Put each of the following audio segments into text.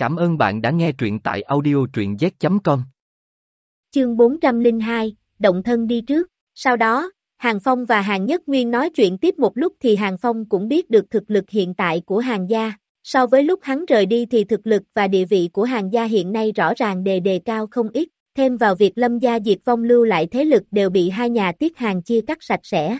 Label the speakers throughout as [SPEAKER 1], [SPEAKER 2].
[SPEAKER 1] Cảm ơn bạn đã nghe truyện tại audio truyện z.com.
[SPEAKER 2] Chương 402, Động thân đi trước. Sau đó, Hàng Phong và Hàng Nhất Nguyên nói chuyện tiếp một lúc thì Hàng Phong cũng biết được thực lực hiện tại của Hàng gia. So với lúc hắn rời đi thì thực lực và địa vị của Hàng gia hiện nay rõ ràng đề đề cao không ít. Thêm vào việc lâm gia diệt vong lưu lại thế lực đều bị hai nhà tiết hàng chia cắt sạch sẽ.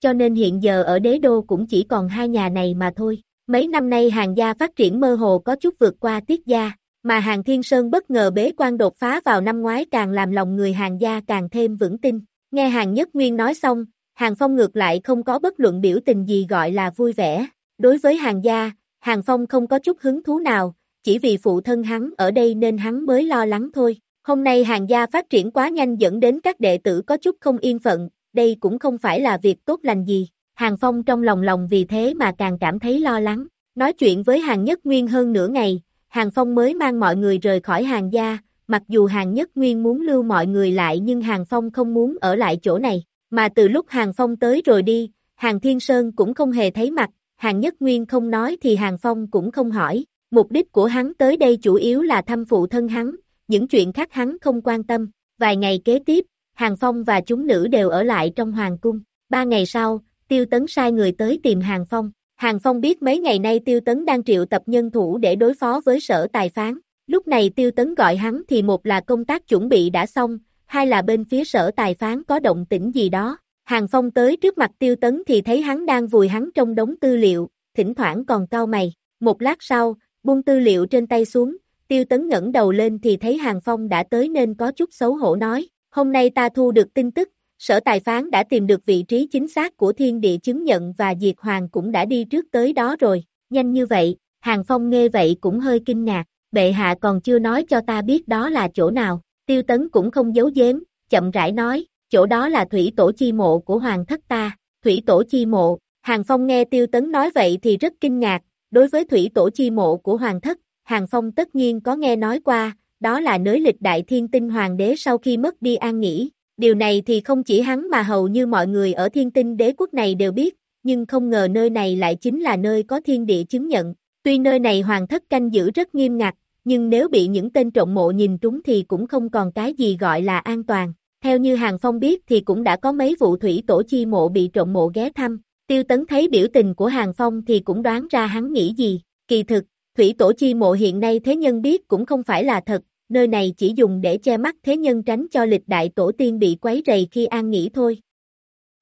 [SPEAKER 2] Cho nên hiện giờ ở đế đô cũng chỉ còn hai nhà này mà thôi. Mấy năm nay hàng gia phát triển mơ hồ có chút vượt qua tiết gia, mà hàng thiên sơn bất ngờ bế quan đột phá vào năm ngoái càng làm lòng người hàng gia càng thêm vững tin. Nghe hàng nhất nguyên nói xong, hàng phong ngược lại không có bất luận biểu tình gì gọi là vui vẻ. Đối với hàng gia, hàng phong không có chút hứng thú nào, chỉ vì phụ thân hắn ở đây nên hắn mới lo lắng thôi. Hôm nay hàng gia phát triển quá nhanh dẫn đến các đệ tử có chút không yên phận, đây cũng không phải là việc tốt lành gì. Hàng Phong trong lòng lòng vì thế mà càng cảm thấy lo lắng. Nói chuyện với Hàng Nhất Nguyên hơn nửa ngày, Hàng Phong mới mang mọi người rời khỏi hàng gia, mặc dù Hàng Nhất Nguyên muốn lưu mọi người lại nhưng Hàng Phong không muốn ở lại chỗ này, mà từ lúc Hàng Phong tới rồi đi, Hàng Thiên Sơn cũng không hề thấy mặt, Hàng Nhất Nguyên không nói thì Hàng Phong cũng không hỏi, mục đích của hắn tới đây chủ yếu là thăm phụ thân hắn, những chuyện khác hắn không quan tâm, vài ngày kế tiếp, Hàng Phong và chúng nữ đều ở lại trong Hoàng Cung, ba ngày sau, Tiêu Tấn sai người tới tìm Hàng Phong. Hàng Phong biết mấy ngày nay Tiêu Tấn đang triệu tập nhân thủ để đối phó với sở tài phán. Lúc này Tiêu Tấn gọi hắn thì một là công tác chuẩn bị đã xong, hai là bên phía sở tài phán có động tĩnh gì đó. Hàng Phong tới trước mặt Tiêu Tấn thì thấy hắn đang vùi hắn trong đống tư liệu, thỉnh thoảng còn cau mày. Một lát sau, buông tư liệu trên tay xuống, Tiêu Tấn ngẩng đầu lên thì thấy Hàng Phong đã tới nên có chút xấu hổ nói, hôm nay ta thu được tin tức, sở tài phán đã tìm được vị trí chính xác của thiên địa chứng nhận và Diệt Hoàng cũng đã đi trước tới đó rồi, nhanh như vậy, Hàng Phong nghe vậy cũng hơi kinh ngạc, bệ hạ còn chưa nói cho ta biết đó là chỗ nào, tiêu tấn cũng không giấu giếm, chậm rãi nói, chỗ đó là thủy tổ chi mộ của Hoàng thất ta, thủy tổ chi mộ, Hàng Phong nghe tiêu tấn nói vậy thì rất kinh ngạc, đối với thủy tổ chi mộ của Hoàng thất, Hàng Phong tất nhiên có nghe nói qua, đó là nới lịch đại thiên tinh hoàng đế sau khi mất đi an nghỉ, Điều này thì không chỉ hắn mà hầu như mọi người ở thiên tinh đế quốc này đều biết, nhưng không ngờ nơi này lại chính là nơi có thiên địa chứng nhận. Tuy nơi này hoàng thất canh giữ rất nghiêm ngặt, nhưng nếu bị những tên trộm mộ nhìn trúng thì cũng không còn cái gì gọi là an toàn. Theo như Hàng Phong biết thì cũng đã có mấy vụ thủy tổ chi mộ bị trộm mộ ghé thăm. Tiêu Tấn thấy biểu tình của Hàng Phong thì cũng đoán ra hắn nghĩ gì. Kỳ thực, thủy tổ chi mộ hiện nay thế nhân biết cũng không phải là thật, nơi này chỉ dùng để che mắt thế nhân tránh cho lịch đại tổ tiên bị quấy rầy khi an nghỉ thôi.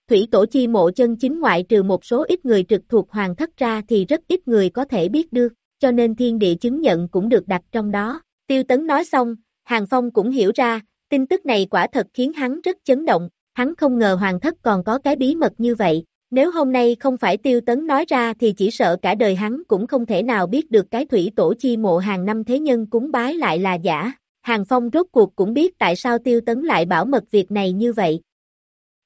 [SPEAKER 2] Thủy tổ chi mộ chân chính ngoại trừ một số ít người trực thuộc hoàng thất ra thì rất ít người có thể biết được, cho nên thiên địa chứng nhận cũng được đặt trong đó. Tiêu Tấn nói xong, Hàng Phong cũng hiểu ra, tin tức này quả thật khiến hắn rất chấn động, hắn không ngờ hoàng thất còn có cái bí mật như vậy, nếu hôm nay không phải tiêu tấn nói ra thì chỉ sợ cả đời hắn cũng không thể nào biết được cái thủy tổ chi mộ hàng năm thế nhân cúng bái lại là giả. Hàng Phong rốt cuộc cũng biết tại sao tiêu tấn lại bảo mật việc này như vậy.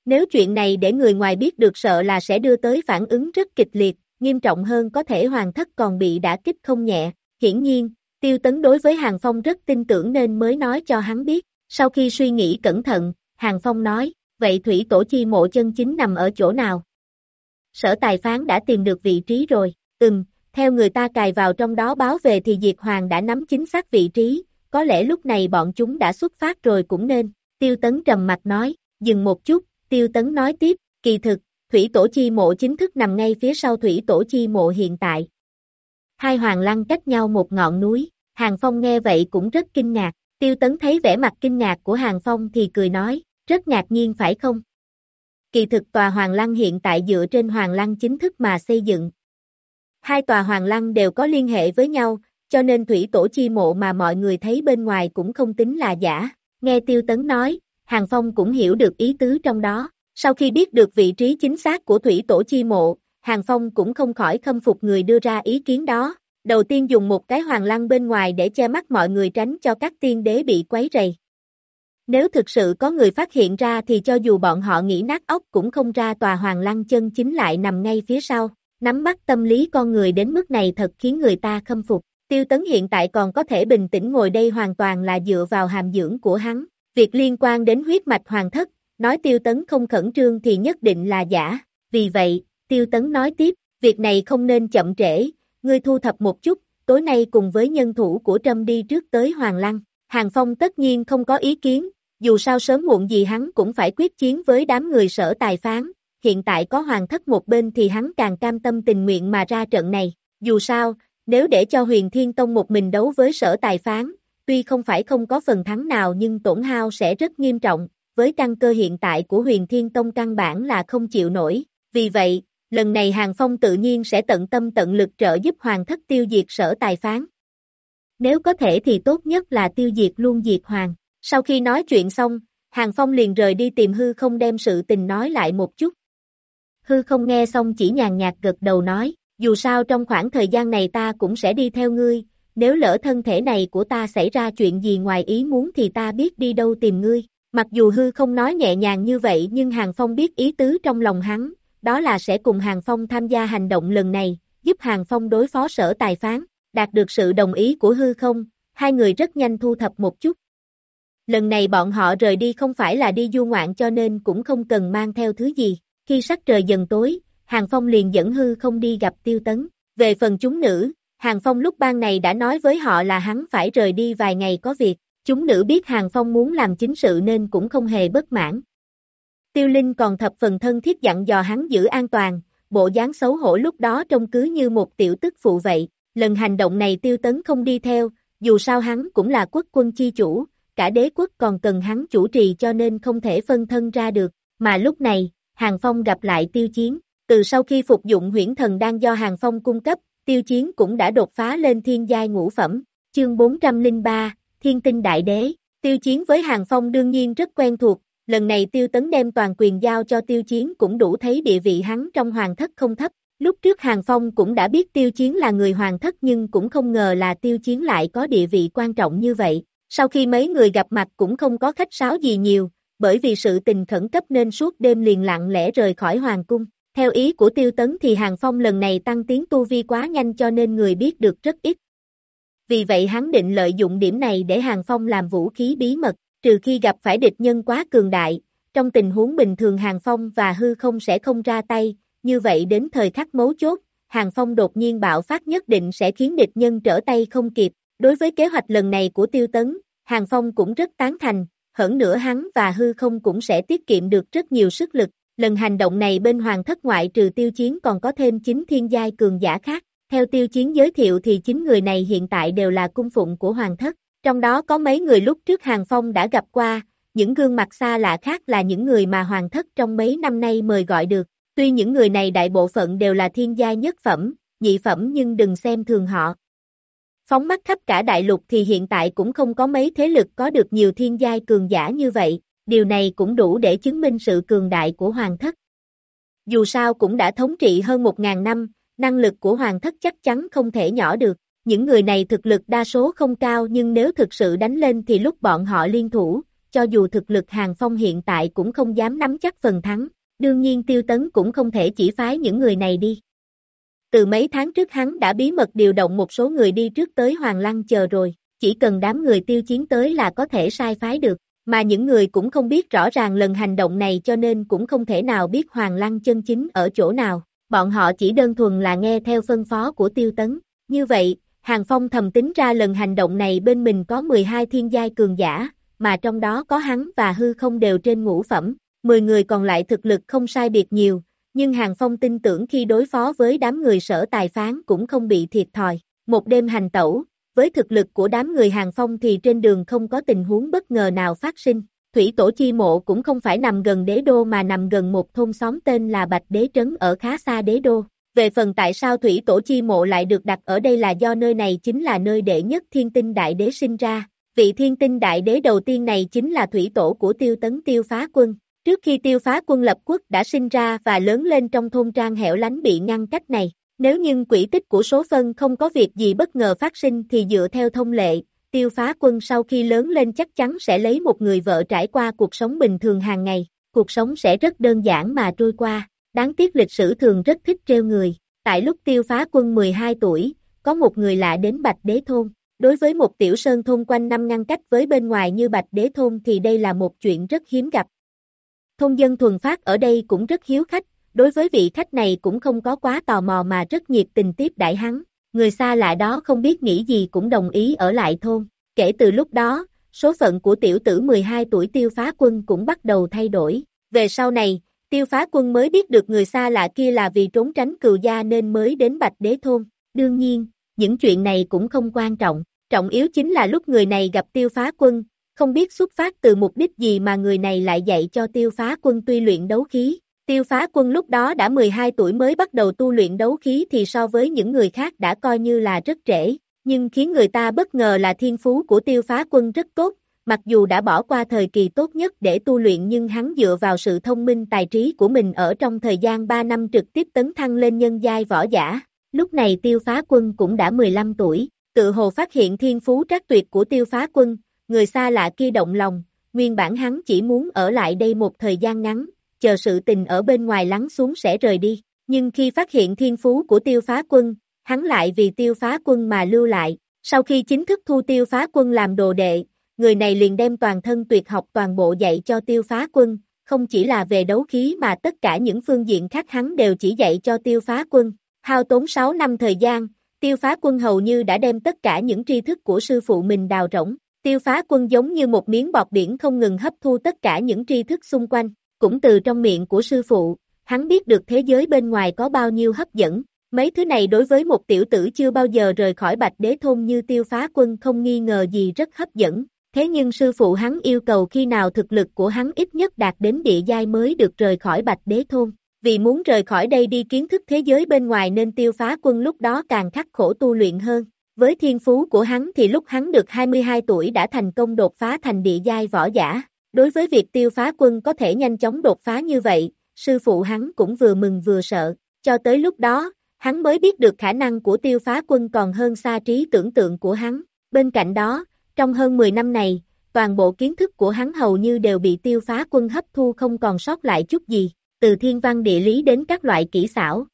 [SPEAKER 2] Nếu chuyện này để người ngoài biết được sợ là sẽ đưa tới phản ứng rất kịch liệt, nghiêm trọng hơn có thể hoàng thất còn bị đả kích không nhẹ. Hiển nhiên, tiêu tấn đối với Hàng Phong rất tin tưởng nên mới nói cho hắn biết. Sau khi suy nghĩ cẩn thận, Hàng Phong nói, vậy thủy tổ chi mộ chân chính nằm ở chỗ nào? Sở tài phán đã tìm được vị trí rồi, ừm, theo người ta cài vào trong đó báo về thì Diệt Hoàng đã nắm chính xác vị trí, có lẽ lúc này bọn chúng đã xuất phát rồi cũng nên, tiêu tấn trầm mặt nói, dừng một chút, tiêu tấn nói tiếp, kỳ thực, thủy tổ chi mộ chính thức nằm ngay phía sau thủy tổ chi mộ hiện tại. Hai hoàng lăng cách nhau một ngọn núi, Hàng Phong nghe vậy cũng rất kinh ngạc, tiêu tấn thấy vẻ mặt kinh ngạc của Hàng Phong thì cười nói, rất ngạc nhiên phải không? Kỳ thực tòa Hoàng Lăng hiện tại dựa trên Hoàng Lăng chính thức mà xây dựng. Hai tòa Hoàng Lăng đều có liên hệ với nhau, cho nên thủy tổ chi mộ mà mọi người thấy bên ngoài cũng không tính là giả. Nghe Tiêu Tấn nói, Hàng Phong cũng hiểu được ý tứ trong đó. Sau khi biết được vị trí chính xác của thủy tổ chi mộ, Hàng Phong cũng không khỏi khâm phục người đưa ra ý kiến đó. Đầu tiên dùng một cái hoàng lăng bên ngoài để che mắt mọi người tránh cho các tiên đế bị quấy rầy. Nếu thực sự có người phát hiện ra thì cho dù bọn họ nghĩ nát óc cũng không ra tòa hoàng lăng chân chính lại nằm ngay phía sau. Nắm bắt tâm lý con người đến mức này thật khiến người ta khâm phục. Tiêu tấn hiện tại còn có thể bình tĩnh ngồi đây hoàn toàn là dựa vào hàm dưỡng của hắn. Việc liên quan đến huyết mạch hoàng thất, nói tiêu tấn không khẩn trương thì nhất định là giả. Vì vậy, tiêu tấn nói tiếp, việc này không nên chậm trễ, ngươi thu thập một chút, tối nay cùng với nhân thủ của Trâm đi trước tới Hoàng Lăng. Hàng Phong tất nhiên không có ý kiến, dù sao sớm muộn gì hắn cũng phải quyết chiến với đám người sở tài phán, hiện tại có hoàng thất một bên thì hắn càng cam tâm tình nguyện mà ra trận này, dù sao, nếu để cho huyền thiên tông một mình đấu với sở tài phán, tuy không phải không có phần thắng nào nhưng tổn hao sẽ rất nghiêm trọng, với căn cơ hiện tại của huyền thiên tông căn bản là không chịu nổi, vì vậy, lần này Hàng Phong tự nhiên sẽ tận tâm tận lực trợ giúp hoàng thất tiêu diệt sở tài phán. Nếu có thể thì tốt nhất là tiêu diệt luôn diệt hoàng. Sau khi nói chuyện xong, Hàng Phong liền rời đi tìm hư không đem sự tình nói lại một chút. Hư không nghe xong chỉ nhàn nhạt gật đầu nói, dù sao trong khoảng thời gian này ta cũng sẽ đi theo ngươi, nếu lỡ thân thể này của ta xảy ra chuyện gì ngoài ý muốn thì ta biết đi đâu tìm ngươi. Mặc dù hư không nói nhẹ nhàng như vậy nhưng Hàng Phong biết ý tứ trong lòng hắn, đó là sẽ cùng Hàng Phong tham gia hành động lần này, giúp Hàng Phong đối phó sở tài phán, đạt được sự đồng ý của hư không, hai người rất nhanh thu thập một chút. Lần này bọn họ rời đi không phải là đi du ngoạn cho nên cũng không cần mang theo thứ gì, khi sắc trời dần tối, Hàng Phong liền dẫn hư không đi gặp tiêu tấn, về phần chúng nữ, Hàng Phong lúc ban này đã nói với họ là hắn phải rời đi vài ngày có việc, chúng nữ biết Hàng Phong muốn làm chính sự nên cũng không hề bất mãn. Tiêu Linh còn thập phần thân thiết dặn dò hắn giữ an toàn, bộ dáng xấu hổ lúc đó trông cứ như một tiểu tức phụ vậy, lần hành động này tiêu tấn không đi theo, dù sao hắn cũng là quốc quân chi chủ, cả đế quốc còn cần hắn chủ trì cho nên không thể phân thân ra được, mà lúc này, Hàng Phong gặp lại tiêu chiến, từ sau khi phục dụng huyễn thần đang do Hàng Phong cung cấp, tiêu chiến cũng đã đột phá lên thiên giai ngũ phẩm, chương 403, Thiên tinh đại đế, tiêu chiến với Hàng Phong đương nhiên rất quen thuộc, lần này tiêu tấn đem toàn quyền giao cho tiêu chiến cũng đủ thấy địa vị hắn trong hoàng thất không thấp, lúc trước Hàng Phong cũng đã biết tiêu chiến là người hoàng thất nhưng cũng không ngờ là tiêu chiến lại có địa vị quan trọng như vậy, sau khi mấy người gặp mặt cũng không có khách sáo gì nhiều, bởi vì sự tình khẩn cấp nên suốt đêm liền lặng lẽ rời khỏi hoàng cung. Theo ý của tiêu tấn thì Hàng Phong lần này tăng tiến tu vi quá nhanh cho nên người biết được rất ít. Vì vậy hắn định lợi dụng điểm này để Hàng Phong làm vũ khí bí mật, trừ khi gặp phải địch nhân quá cường đại, trong tình huống bình thường Hàng Phong và hư không sẽ không ra tay, như vậy đến thời khắc mấu chốt, Hàng Phong đột nhiên bạo phát nhất định sẽ khiến địch nhân trở tay không kịp, Đối với kế hoạch lần này của tiêu tấn, Hàng Phong cũng rất tán thành, hơn nữa hắn và hư không cũng sẽ tiết kiệm được rất nhiều sức lực. Lần hành động này bên hoàng thất ngoại trừ tiêu chiến còn có thêm 9 thiên giai cường giả khác. Theo tiêu chiến giới thiệu thì 9 người này hiện tại đều là cung phụng của hoàng thất. Trong đó có mấy người lúc trước Hàng Phong đã gặp qua, những gương mặt xa lạ khác là những người mà hoàng thất trong mấy năm nay mời gọi được. Tuy những người này đại bộ phận đều là thiên giai nhất phẩm, nhị phẩm nhưng đừng xem thường họ, Phóng mắt khắp cả đại lục thì hiện tại cũng không có mấy thế lực có được nhiều thiên giai cường giả như vậy, điều này cũng đủ để chứng minh sự cường đại của hoàng thất. Dù sao cũng đã thống trị hơn một ngàn năm, năng lực của hoàng thất chắc chắn không thể nhỏ được. Những người này thực lực đa số không cao nhưng nếu thực sự đánh lên thì lúc bọn họ liên thủ, cho dù thực lực hàng phong hiện tại cũng không dám nắm chắc phần thắng. Đương nhiên tiêu tấn cũng không thể chỉ phái những người này đi. Từ mấy tháng trước hắn đã bí mật điều động một số người đi trước tới Hoàng Lăng chờ rồi, chỉ cần đám người tiêu chiến tới là có thể sai phái được, mà những người cũng không biết rõ ràng lần hành động này cho nên cũng không thể nào biết Hoàng Lăng chân chính ở chỗ nào, bọn họ chỉ đơn thuần là nghe theo phân phó của tiêu tấn. Như vậy, Hàng Phong thầm tính ra lần hành động này bên mình có 12 thiên giai cường giả, mà trong đó có hắn và hư không đều trên ngũ phẩm, 10 người còn lại thực lực không sai biệt nhiều, nhưng Hàng Phong tin tưởng khi đối phó với đám người sở tài phán cũng không bị thiệt thòi. Một đêm hành tẩu, với thực lực của đám người Hàng Phong thì trên đường không có tình huống bất ngờ nào phát sinh. Thủy tổ chi mộ cũng không phải nằm gần đế đô mà nằm gần một thôn xóm tên là Bạch Đế Trấn ở khá xa đế đô. Về phần tại sao thủy tổ chi mộ lại được đặt ở đây là do nơi này chính là nơi đệ nhất thiên tinh đại đế sinh ra. Vị thiên tinh đại đế đầu tiên này chính là thủy tổ của tiêu tấn tiêu phá quân. Trước khi tiêu phá quân lập quốc đã sinh ra và lớn lên trong thôn trang hẻo lánh bị ngăn cách này, nếu nhưng quỹ tích của số phân không có việc gì bất ngờ phát sinh thì dựa theo thông lệ, tiêu phá quân sau khi lớn lên chắc chắn sẽ lấy một người vợ trải qua cuộc sống bình thường hàng ngày, cuộc sống sẽ rất đơn giản mà trôi qua, đáng tiếc lịch sử thường rất thích treo người, tại lúc tiêu phá quân 12 tuổi, có một người lạ đến Bạch Đế Thôn. Đối với một tiểu sơn thôn quanh năm ngăn cách với bên ngoài như Bạch Đế Thôn thì đây là một chuyện rất hiếm gặp, Thôn dân thuần phát ở đây cũng rất hiếu khách, đối với vị khách này cũng không có quá tò mò mà rất nhiệt tình tiếp đại hắn. người xa lạ đó không biết nghĩ gì cũng đồng ý ở lại thôn. Kể từ lúc đó, số phận của tiểu tử 12 tuổi tiêu phá quân cũng bắt đầu thay đổi. Về sau này, tiêu phá quân mới biết được người xa lạ kia là vì trốn tránh cừu gia nên mới đến Bạch Đế Thôn. Đương nhiên, những chuyện này cũng không quan trọng. Trọng yếu chính là lúc người này gặp tiêu phá quân, không biết xuất phát từ mục đích gì mà người này lại dạy cho tiêu phá quân tuy luyện đấu khí. Tiêu phá quân lúc đó đã 12 tuổi mới bắt đầu tu luyện đấu khí thì so với những người khác đã coi như là rất trễ, nhưng khiến người ta bất ngờ là thiên phú của tiêu phá quân rất tốt, mặc dù đã bỏ qua thời kỳ tốt nhất để tu luyện nhưng hắn dựa vào sự thông minh tài trí của mình ở trong thời gian 3 năm trực tiếp tấn thăng lên nhân giai võ giả. Lúc này tiêu phá quân cũng đã 15 tuổi, tự hồ phát hiện thiên phú trắc tuyệt của tiêu phá quân, người xa lạ kia động lòng, nguyên bản hắn chỉ muốn ở lại đây một thời gian ngắn, chờ sự tình ở bên ngoài lắng xuống sẽ rời đi, nhưng khi phát hiện thiên phú của tiêu phá quân, hắn lại vì tiêu phá quân mà lưu lại, sau khi chính thức thu tiêu phá quân làm đồ đệ, người này liền đem toàn thân tuyệt học toàn bộ dạy cho tiêu phá quân, không chỉ là về đấu khí mà tất cả những phương diện khác hắn đều chỉ dạy cho tiêu phá quân, hao tốn 6 năm thời gian, tiêu phá quân hầu như đã đem tất cả những tri thức của sư phụ mình đào rỗng, tiêu phá quân giống như một miếng bọt biển không ngừng hấp thu tất cả những tri thức xung quanh, cũng từ trong miệng của sư phụ, hắn biết được thế giới bên ngoài có bao nhiêu hấp dẫn, mấy thứ này đối với một tiểu tử chưa bao giờ rời khỏi bạch đế thôn như tiêu phá quân không nghi ngờ gì rất hấp dẫn, thế nhưng sư phụ hắn yêu cầu khi nào thực lực của hắn ít nhất đạt đến địa giai mới được rời khỏi bạch đế thôn. Vì muốn rời khỏi đây đi kiến thức thế giới bên ngoài nên tiêu phá quân lúc đó càng khắc khổ tu luyện hơn. Với thiên phú của hắn thì lúc hắn được 22 tuổi đã thành công đột phá thành địa giai võ giả. Đối với việc tiêu phá quân có thể nhanh chóng đột phá như vậy, sư phụ hắn cũng vừa mừng vừa sợ. Cho tới lúc đó, hắn mới biết được khả năng của tiêu phá quân còn hơn xa trí tưởng tượng của hắn. Bên cạnh đó, trong hơn 10 năm này, toàn bộ kiến thức của hắn hầu như đều bị tiêu phá quân hấp thu không còn sót lại chút gì, từ thiên văn địa lý đến các loại kỹ xảo.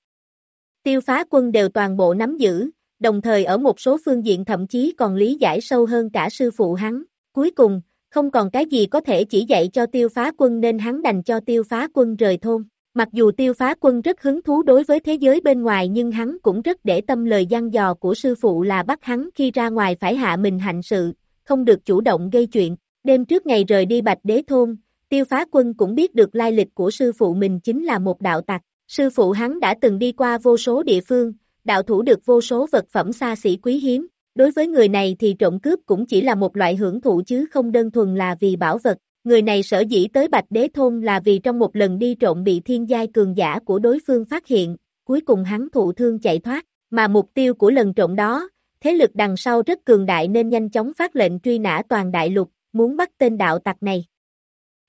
[SPEAKER 2] Tiêu phá quân đều toàn bộ nắm giữ, đồng thời ở một số phương diện thậm chí còn lý giải sâu hơn cả sư phụ hắn. Cuối cùng, không còn cái gì có thể chỉ dạy cho tiêu phá quân nên hắn đành cho tiêu phá quân rời thôn. Mặc dù tiêu phá quân rất hứng thú đối với thế giới bên ngoài nhưng hắn cũng rất để tâm lời gian dò của sư phụ là bắt hắn khi ra ngoài phải hạ mình hạnh sự, không được chủ động gây chuyện. Đêm trước ngày rời đi bạch đế thôn, tiêu phá quân cũng biết được lai lịch của sư phụ mình chính là một đạo tặc. Sư phụ hắn đã từng đi qua vô số địa phương, đạo thủ được vô số vật phẩm xa xỉ quý hiếm, Đối với người này thì trộm cướp cũng chỉ là một loại hưởng thụ chứ không đơn thuần là vì bảo vật. Người này sở dĩ tới Bạch Đế Thôn là vì trong một lần đi trộm bị thiên giai cường giả của đối phương phát hiện, cuối cùng hắn thụ thương chạy thoát, mà mục tiêu của lần trộm đó, thế lực đằng sau rất cường đại nên nhanh chóng phát lệnh truy nã toàn đại lục, muốn bắt tên đạo tặc này.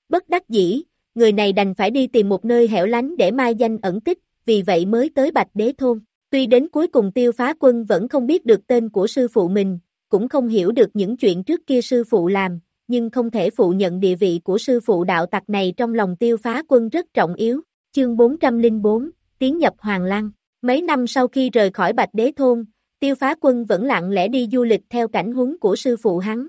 [SPEAKER 2] Bất đắc dĩ, người này đành phải đi tìm một nơi hẻo lánh để mai danh ẩn tích, vì vậy mới tới Bạch Đế Thôn. Tuy đến cuối cùng tiêu phá quân vẫn không biết được tên của sư phụ mình, cũng không hiểu được những chuyện trước kia sư phụ làm, nhưng không thể phụ nhận địa vị của sư phụ đạo tặc này trong lòng tiêu phá quân rất trọng yếu. Chương 404, Tiến nhập Hoàng Lăng Mấy năm sau khi rời khỏi Bạch Đế Thôn, tiêu phá quân vẫn lặng lẽ đi du lịch theo cảnh huống của sư phụ hắn.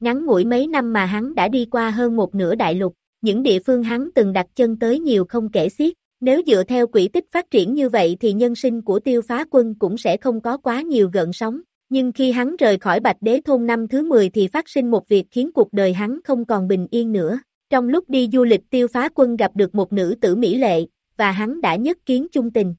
[SPEAKER 2] Ngắn ngủi mấy năm mà hắn đã đi qua hơn một nửa đại lục, những địa phương hắn từng đặt chân tới nhiều không kể xiết, nếu dựa theo quỹ tích phát triển như vậy thì nhân sinh của tiêu phá quân cũng sẽ không có quá nhiều gợn sóng. Nhưng khi hắn rời khỏi Bạch Đế Thôn năm thứ 10 thì phát sinh một việc khiến cuộc đời hắn không còn bình yên nữa. Trong lúc đi du lịch tiêu phá quân gặp được một nữ tử mỹ lệ, và hắn đã nhất kiến chung tình.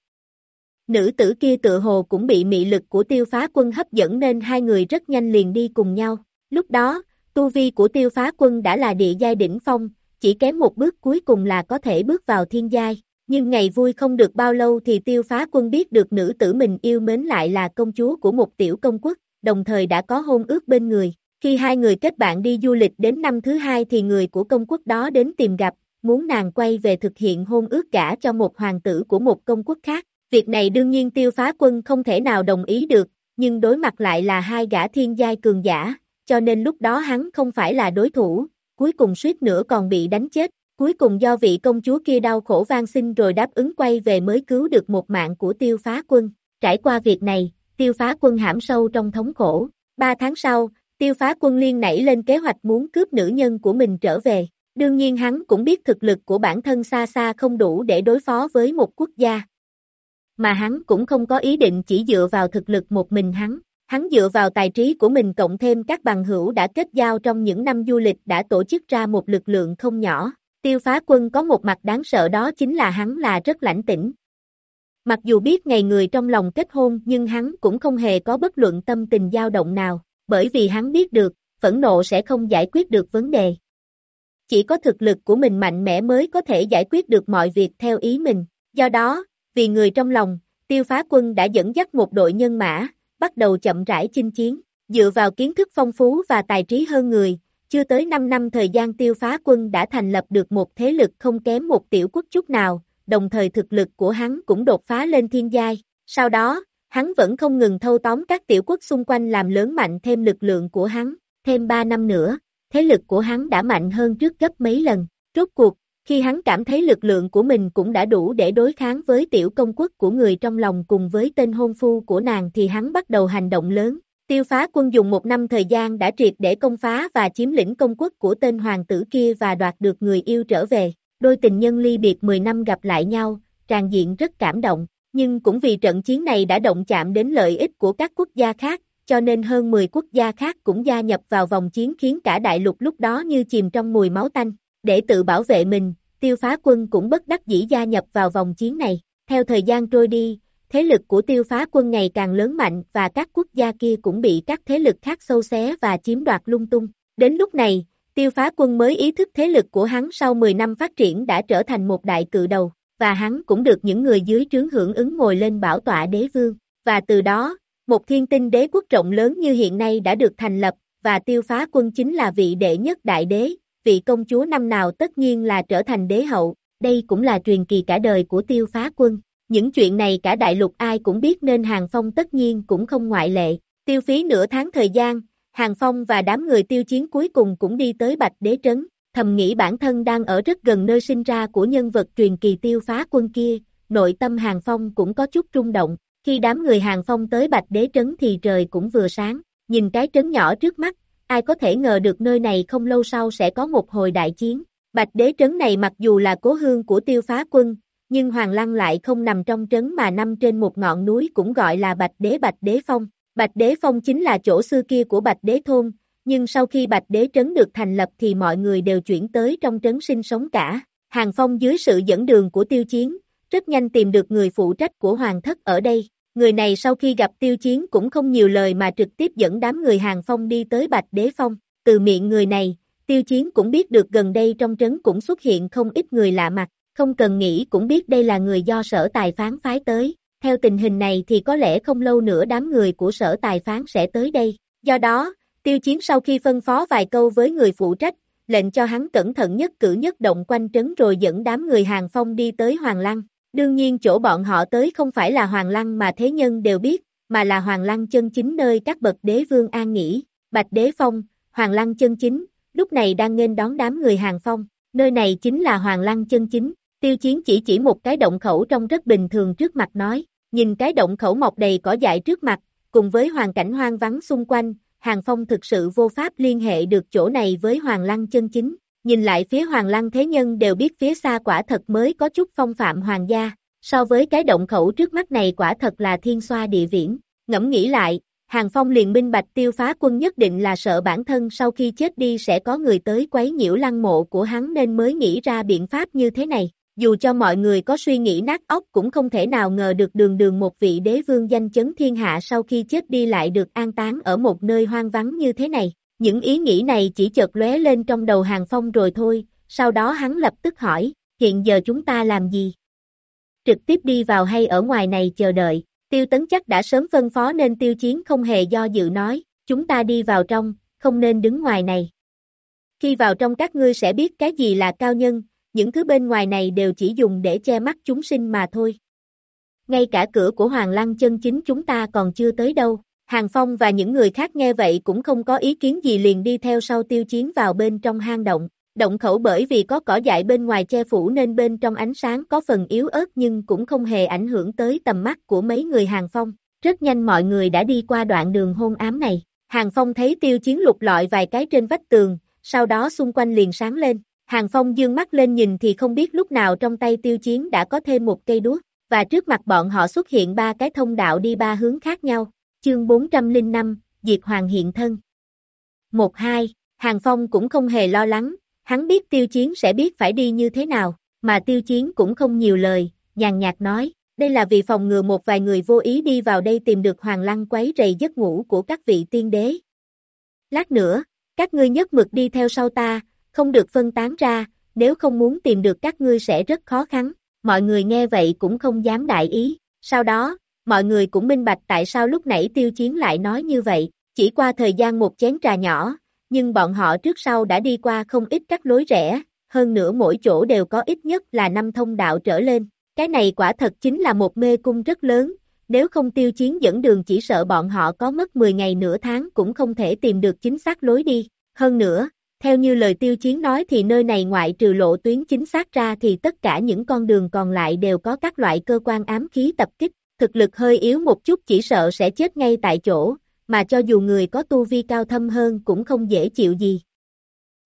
[SPEAKER 2] Nữ tử kia tự hồ cũng bị mị lực của tiêu phá quân hấp dẫn nên hai người rất nhanh liền đi cùng nhau. Lúc đó, tu vi của tiêu phá quân đã là địa giai đỉnh phong, chỉ kém một bước cuối cùng là có thể bước vào thiên giai. Nhưng ngày vui không được bao lâu thì tiêu phá quân biết được nữ tử mình yêu mến lại là công chúa của một tiểu công quốc, đồng thời đã có hôn ước bên người. Khi hai người kết bạn đi du lịch đến năm thứ hai thì người của công quốc đó đến tìm gặp, muốn nàng quay về thực hiện hôn ước cả cho một hoàng tử của một công quốc khác. Việc này đương nhiên tiêu phá quân không thể nào đồng ý được, nhưng đối mặt lại là hai gã thiên giai cường giả, cho nên lúc đó hắn không phải là đối thủ, cuối cùng suýt nữa còn bị đánh chết, Cuối cùng do vị công chúa kia đau khổ van xin rồi đáp ứng quay về mới cứu được một mạng của tiêu phá quân. Trải qua việc này, tiêu phá quân hãm sâu trong thống khổ. Ba tháng sau, tiêu phá quân liên nảy lên kế hoạch muốn cướp nữ nhân của mình trở về. Đương nhiên hắn cũng biết thực lực của bản thân xa xa không đủ để đối phó với một quốc gia. mà hắn cũng không có ý định chỉ dựa vào thực lực một mình hắn. Hắn dựa vào tài trí của mình cộng thêm các bằng hữu đã kết giao trong những năm du lịch đã tổ chức ra một lực lượng không nhỏ. Tiêu phá quân có một mặt đáng sợ đó chính là hắn là rất lãnh tĩnh. Mặc dù biết ngày người trong lòng kết hôn nhưng hắn cũng không hề có bất luận tâm tình dao động nào, bởi vì hắn biết được, phẫn nộ sẽ không giải quyết được vấn đề. Chỉ có thực lực của mình mạnh mẽ mới có thể giải quyết được mọi việc theo ý mình. Do đó, vì người trong lòng, tiêu phá quân đã dẫn dắt một đội nhân mã, bắt đầu chậm rãi chinh chiến, dựa vào kiến thức phong phú và tài trí hơn người, chưa tới 5 năm thời gian tiêu phá quân đã thành lập được một thế lực không kém một tiểu quốc chút nào, đồng thời thực lực của hắn cũng đột phá lên thiên giai. Sau đó, hắn vẫn không ngừng thâu tóm các tiểu quốc xung quanh làm lớn mạnh thêm lực lượng của hắn, thêm 3 năm nữa, thế lực của hắn đã mạnh hơn trước gấp mấy lần. Rốt cuộc, khi hắn cảm thấy lực lượng của mình cũng đã đủ để đối kháng với tiểu công quốc của người trong lòng cùng với tên hôn phu của nàng thì hắn bắt đầu hành động lớn. Tiêu phá quân dùng một năm thời gian đã triệt để công phá và chiếm lĩnh công quốc của tên hoàng tử kia và đoạt được người yêu trở về. Đôi tình nhân ly biệt 10 năm gặp lại nhau, tràn diện rất cảm động, nhưng cũng vì trận chiến này đã động chạm đến lợi ích của các quốc gia khác, cho nên hơn 10 quốc gia khác cũng gia nhập vào vòng chiến khiến cả đại lục lúc đó như chìm trong mùi máu tanh. Để tự bảo vệ mình, tiêu phá quân cũng bất đắc dĩ gia nhập vào vòng chiến này. Theo thời gian trôi đi, thế lực của tiêu phá quân ngày càng lớn mạnh và các quốc gia kia cũng bị các thế lực khác sâu xé và chiếm đoạt lung tung. Đến lúc này, tiêu phá quân mới ý thức thế lực của hắn sau 10 năm phát triển đã trở thành một đại cự đầu, và hắn cũng được những người dưới trướng hưởng ứng ngồi lên bảo tọa đế vương. Và từ đó, một thiên tinh đế quốc rộng lớn như hiện nay đã được thành lập, và tiêu phá quân chính là vị đệ nhất đại đế, vị công chúa năm nào tất nhiên là trở thành đế hậu, đây cũng là truyền kỳ cả đời của tiêu phá quân. Những chuyện này cả đại lục ai cũng biết nên Hàng Phong tất nhiên cũng không ngoại lệ. Tiêu phí nửa tháng thời gian, Hàng Phong và đám người tiêu chiến cuối cùng cũng đi tới Bạch Đế Trấn, thầm nghĩ bản thân đang ở rất gần nơi sinh ra của nhân vật truyền kỳ tiêu phá quân kia, nội tâm Hàng Phong cũng có chút rung động. Khi đám người Hàng Phong tới Bạch Đế Trấn thì trời cũng vừa sáng, nhìn cái trấn nhỏ trước mắt, ai có thể ngờ được nơi này không lâu sau sẽ có một hồi đại chiến. Bạch đế trấn này mặc dù là cố hương của tiêu phá quân, nhưng Hoàng Lăng lại không nằm trong trấn mà nằm trên một ngọn núi cũng gọi là Bạch đế Bạch đế phong. Bạch đế phong chính là chỗ xưa kia của Bạch đế thôn, nhưng sau khi Bạch đế trấn được thành lập thì mọi người đều chuyển tới trong trấn sinh sống cả. Hàng Phong dưới sự dẫn đường của tiêu chiến, rất nhanh tìm được người phụ trách của Hoàng thất ở đây. Người này sau khi gặp tiêu chiến cũng không nhiều lời mà trực tiếp dẫn đám người hàng phong đi tới Bạch Đế Phong. Từ miệng người này, tiêu chiến cũng biết được gần đây trong trấn cũng xuất hiện không ít người lạ mặt, không cần nghĩ cũng biết đây là người do sở tài phán phái tới. Theo tình hình này thì có lẽ không lâu nữa đám người của sở tài phán sẽ tới đây. Do đó, tiêu chiến sau khi phân phó vài câu với người phụ trách, lệnh cho hắn cẩn thận nhất cử nhất động quanh trấn rồi dẫn đám người hàng phong đi tới Hoàng Lăng. Đương nhiên chỗ bọn họ tới không phải là Hoàng Lăng mà thế nhân đều biết, mà là Hoàng Lăng chân chính nơi các bậc đế vương an nghỉ, Bạch Đế Phong, Hoàng Lăng chân chính, lúc này đang nghênh đón đám người hàng phong, nơi này chính là Hoàng Lăng chân chính, tiêu chiến chỉ chỉ một cái động khẩu trong rất bình thường trước mặt nói, nhìn cái động khẩu mọc đầy cỏ dại trước mặt, cùng với hoàn cảnh hoang vắng xung quanh, hàng phong thực sự vô pháp liên hệ được chỗ này với Hoàng Lăng chân chính, Nhìn lại phía Hoàng Lăng thế nhân đều biết phía xa quả thật mới có chút phong phạm hoàng gia, so với cái động khẩu trước mắt này quả thật là thiên xoa địa viễn. Ngẫm nghĩ lại, Hàng Phong liền minh bạch tiêu phá quân nhất định là sợ bản thân sau khi chết đi sẽ có người tới quấy nhiễu lăng mộ của hắn nên mới nghĩ ra biện pháp như thế này. Dù cho mọi người có suy nghĩ nát óc cũng không thể nào ngờ được đường đường một vị đế vương danh chấn thiên hạ sau khi chết đi lại được an táng ở một nơi hoang vắng như thế này. Những ý nghĩ này chỉ chợt lóe lên trong đầu Hàng Phong rồi thôi, sau đó hắn lập tức hỏi, hiện giờ chúng ta làm gì? Trực tiếp đi vào hay ở ngoài này chờ đợi, tiêu tấn chắc đã sớm phân phó nên tiêu chiến không hề do dự nói, chúng ta đi vào trong, không nên đứng ngoài này. Khi vào trong các ngươi sẽ biết cái gì là cao nhân, những thứ bên ngoài này đều chỉ dùng để che mắt chúng sinh mà thôi. Ngay cả cửa của Hoàng Lăng chân chính chúng ta còn chưa tới đâu. Hàng Phong và những người khác nghe vậy cũng không có ý kiến gì liền đi theo sau tiêu chiến vào bên trong hang động. Động khẩu bởi vì có cỏ dại bên ngoài che phủ nên bên trong ánh sáng có phần yếu ớt nhưng cũng không hề ảnh hưởng tới tầm mắt của mấy người Hàng Phong. Rất nhanh mọi người đã đi qua đoạn đường hôn ám này. Hàng Phong thấy tiêu chiến lục lọi vài cái trên vách tường, sau đó xung quanh liền sáng lên. Hàng Phong dương mắt lên nhìn thì không biết lúc nào trong tay tiêu chiến đã có thêm một cây đuốc. và trước mặt bọn họ xuất hiện ba cái thông đạo đi ba hướng khác nhau. Chương 405, Diệt Hoàng hiện thân. 1-2, Hàng Phong cũng không hề lo lắng, hắn biết tiêu chiến sẽ biết phải đi như thế nào, mà tiêu chiến cũng không nhiều lời, nhàn nhạt nói, đây là vì phòng ngừa một vài người vô ý đi vào đây tìm được Hoàng Lăng quấy rầy giấc ngủ của các vị tiên đế. Lát nữa, các ngươi nhất mực đi theo sau ta, không được phân tán ra, nếu không muốn tìm được các ngươi sẽ rất khó khăn. Mọi người nghe vậy cũng không dám đại ý. Sau đó, mọi người cũng minh bạch tại sao lúc nãy tiêu chiến lại nói như vậy. Chỉ qua thời gian một chén trà nhỏ, nhưng bọn họ trước sau đã đi qua không ít các lối rẽ, hơn nữa mỗi chỗ đều có ít nhất là năm thông đạo trở lên. Cái này quả thật chính là một mê cung rất lớn, nếu không tiêu chiến dẫn đường chỉ sợ bọn họ có mất 10 ngày nửa tháng cũng không thể tìm được chính xác lối đi. Hơn nữa, theo như lời tiêu chiến nói thì nơi này ngoại trừ lộ tuyến chính xác ra thì tất cả những con đường còn lại đều có các loại cơ quan ám khí tập kích, thực lực hơi yếu một chút chỉ sợ sẽ chết ngay tại chỗ, mà cho dù người có tu vi cao thâm hơn cũng không dễ chịu gì.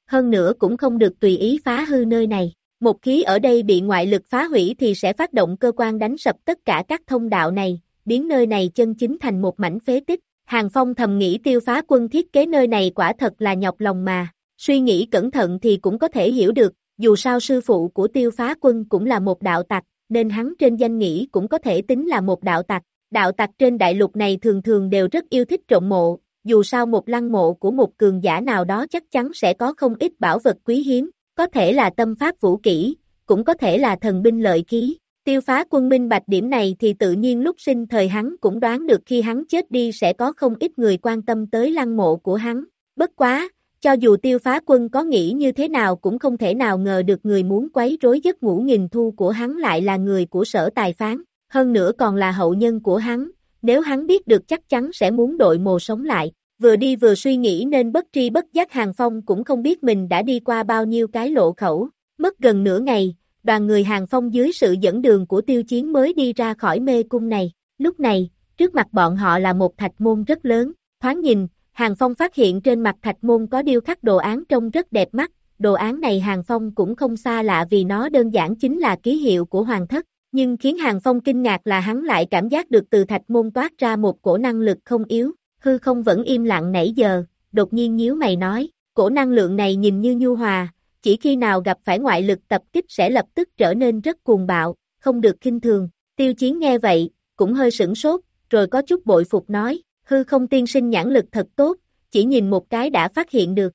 [SPEAKER 2] Hơn nữa cũng không được tùy ý phá hư nơi này. Một khí ở đây bị ngoại lực phá hủy thì sẽ phát động cơ quan đánh sập tất cả các thông đạo này, biến nơi này chân chính thành một mảnh phế tích. Hàng Phong thầm nghĩ tiêu phá quân thiết kế nơi này quả thật là nhọc lòng mà, suy nghĩ cẩn thận thì cũng có thể hiểu được, dù sao sư phụ của tiêu phá quân cũng là một đạo tặc, nên hắn trên danh nghĩ cũng có thể tính là một đạo tặc. Đạo tặc trên đại lục này thường thường đều rất yêu thích trộm mộ, dù sao một lăng mộ của một cường giả nào đó chắc chắn sẽ có không ít bảo vật quý hiếm, có thể là tâm pháp vũ kỹ, cũng có thể là thần binh lợi khí. Tiêu phá quân minh bạch điểm này thì tự nhiên lúc sinh thời hắn cũng đoán được khi hắn chết đi sẽ có không ít người quan tâm tới lăng mộ của hắn. Bất quá, cho dù tiêu phá quân có nghĩ như thế nào cũng không thể nào ngờ được người muốn quấy rối giấc ngủ nghìn thu của hắn lại là người của sở tài phán, hơn nữa còn là hậu nhân của hắn, nếu hắn biết được chắc chắn sẽ muốn đội mồ sống lại. Vừa đi vừa suy nghĩ nên bất tri bất giác Hàng Phong cũng không biết mình đã đi qua bao nhiêu cái lộ khẩu, mất gần nửa ngày, đoàn người Hàng Phong dưới sự dẫn đường của tiêu chiến mới đi ra khỏi mê cung này, lúc này, trước mặt bọn họ là một thạch môn rất lớn, thoáng nhìn, Hàng Phong phát hiện trên mặt thạch môn có điêu khắc đồ án trông rất đẹp mắt, đồ án này Hàng Phong cũng không xa lạ vì nó đơn giản chính là ký hiệu của Hoàng thất, nhưng khiến Hàng Phong kinh ngạc là hắn lại cảm giác được từ thạch môn toát ra một cổ năng lực không yếu, hư không vẫn im lặng nãy giờ, đột nhiên nhíu mày nói, cổ năng lượng này nhìn như nhu hòa, chỉ khi nào gặp phải ngoại lực tập kích sẽ lập tức trở nên rất cuồng bạo, không được kinh thường, tiêu chiến nghe vậy, cũng hơi sửng sốt, rồi có chút bội phục nói, hư không tiên sinh nhãn lực thật tốt, chỉ nhìn một cái đã phát hiện được.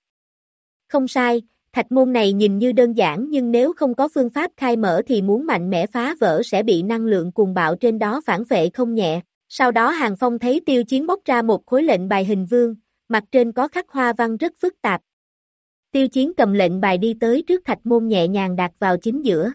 [SPEAKER 2] Không sai, thạch môn này nhìn như đơn giản nhưng nếu không có phương pháp khai mở thì muốn mạnh mẽ phá vỡ sẽ bị năng lượng cuồng bạo trên đó phản vệ không nhẹ. Sau đó Hàng Phong thấy tiêu chiến bốc ra một khối lệnh bài hình vương, mặt trên có khắc hoa văn rất phức tạp. Tiêu chiến cầm lệnh bài đi tới trước thạch môn nhẹ nhàng đặt vào chính giữa.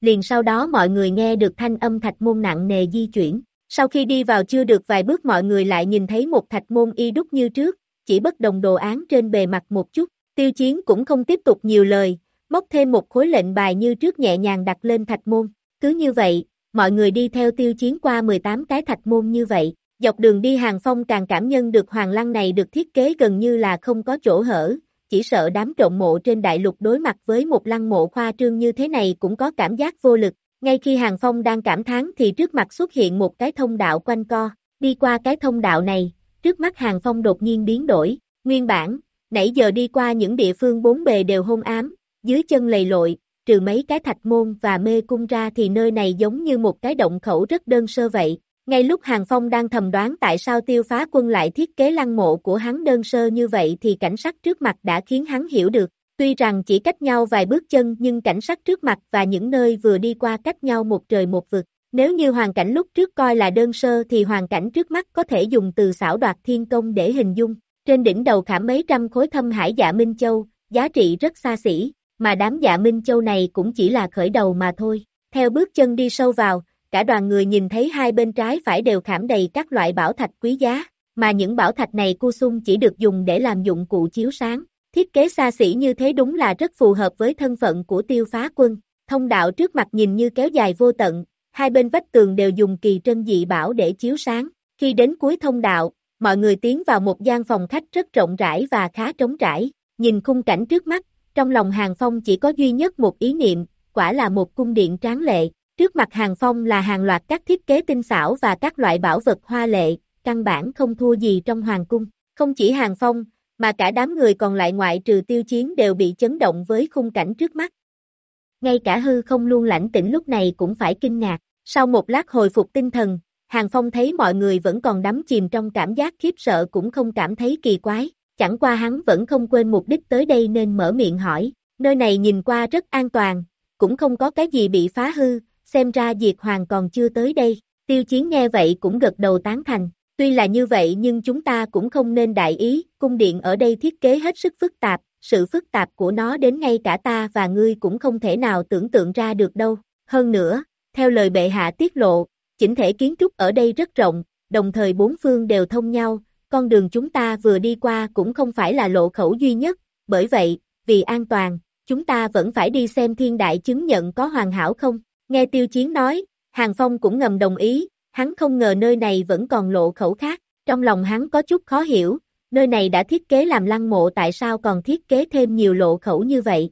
[SPEAKER 2] Liền sau đó mọi người nghe được thanh âm thạch môn nặng nề di chuyển. Sau khi đi vào chưa được vài bước mọi người lại nhìn thấy một thạch môn y đúc như trước, chỉ bất đồng đồ án trên bề mặt một chút. Tiêu chiến cũng không tiếp tục nhiều lời, móc thêm một khối lệnh bài như trước nhẹ nhàng đặt lên thạch môn. Cứ như vậy, mọi người đi theo tiêu chiến qua 18 cái thạch môn như vậy. Dọc đường đi hàng phong càng cảm nhân được hoàng lăng này được thiết kế gần như là không có chỗ hở, chỉ sợ đám trộm mộ trên đại lục đối mặt với một lăng mộ khoa trương như thế này cũng có cảm giác vô lực. Ngay khi Hàng Phong đang cảm thán thì trước mặt xuất hiện một cái thông đạo quanh co, đi qua cái thông đạo này, trước mắt Hàng Phong đột nhiên biến đổi, nguyên bản, nãy giờ đi qua những địa phương bốn bề đều hôn ám, dưới chân lầy lội, trừ mấy cái thạch môn và mê cung ra thì nơi này giống như một cái động khẩu rất đơn sơ vậy. Ngay lúc Hàng Phong đang thầm đoán tại sao tiêu phá quân lại thiết kế lăng mộ của hắn đơn sơ như vậy thì cảnh sắc trước mặt đã khiến hắn hiểu được. Tuy rằng chỉ cách nhau vài bước chân nhưng cảnh sắc trước mặt và những nơi vừa đi qua cách nhau một trời một vực. Nếu như hoàn cảnh lúc trước coi là đơn sơ thì hoàn cảnh trước mắt có thể dùng từ xảo đoạt thiên công để hình dung. Trên đỉnh đầu khảm mấy trăm khối thâm hải dạ Minh Châu, giá trị rất xa xỉ, mà đám dạ Minh Châu này cũng chỉ là khởi đầu mà thôi. Theo bước chân đi sâu vào, cả đoàn người nhìn thấy hai bên trái phải đều khảm đầy các loại bảo thạch quý giá, mà những bảo thạch này cu sung chỉ được dùng để làm dụng cụ chiếu sáng. Thiết kế xa xỉ như thế đúng là rất phù hợp với thân phận của tiêu phá quân. Thông đạo trước mặt nhìn như kéo dài vô tận, hai bên vách tường đều dùng kỳ trân dị bảo để chiếu sáng. Khi đến cuối thông đạo, mọi người tiến vào một gian phòng khách rất rộng rãi và khá trống trải. Nhìn khung cảnh trước mắt, trong lòng Hàng Phong chỉ có duy nhất một ý niệm, quả là một cung điện tráng lệ. Trước mặt Hàng Phong là hàng loạt các thiết kế tinh xảo và các loại bảo vật hoa lệ, căn bản không thua gì trong hoàng cung. Không chỉ Hàng Phong, mà cả đám người còn lại ngoại trừ tiêu chiến đều bị chấn động với khung cảnh trước mắt. Ngay cả hư không luôn lãnh tĩnh lúc này cũng phải kinh ngạc. Sau một lát hồi phục tinh thần, Hàng Phong thấy mọi người vẫn còn đắm chìm trong cảm giác khiếp sợ cũng không cảm thấy kỳ quái. Chẳng qua hắn vẫn không quên mục đích tới đây nên mở miệng hỏi, nơi này nhìn qua rất an toàn, cũng không có cái gì bị phá hư, xem ra Diệt Hoàng còn chưa tới đây. Tiêu Chiến nghe vậy cũng gật đầu tán thành, tuy là như vậy nhưng chúng ta cũng không nên đại ý, cung điện ở đây thiết kế hết sức phức tạp, sự phức tạp của nó đến ngay cả ta và ngươi cũng không thể nào tưởng tượng ra được đâu. Hơn nữa, theo lời bệ hạ tiết lộ, chỉnh thể kiến trúc ở đây rất rộng, đồng thời bốn phương đều thông nhau, con đường chúng ta vừa đi qua cũng không phải là lộ khẩu duy nhất, bởi vậy, vì an toàn, chúng ta vẫn phải đi xem thiên đại chứng nhận có hoàn hảo không. Nghe tiêu chiến nói, Hàng Phong cũng ngầm đồng ý, hắn không ngờ nơi này vẫn còn lộ khẩu khác, trong lòng hắn có chút khó hiểu, nơi này đã thiết kế làm lăng mộ tại sao còn thiết kế thêm nhiều lộ khẩu như vậy.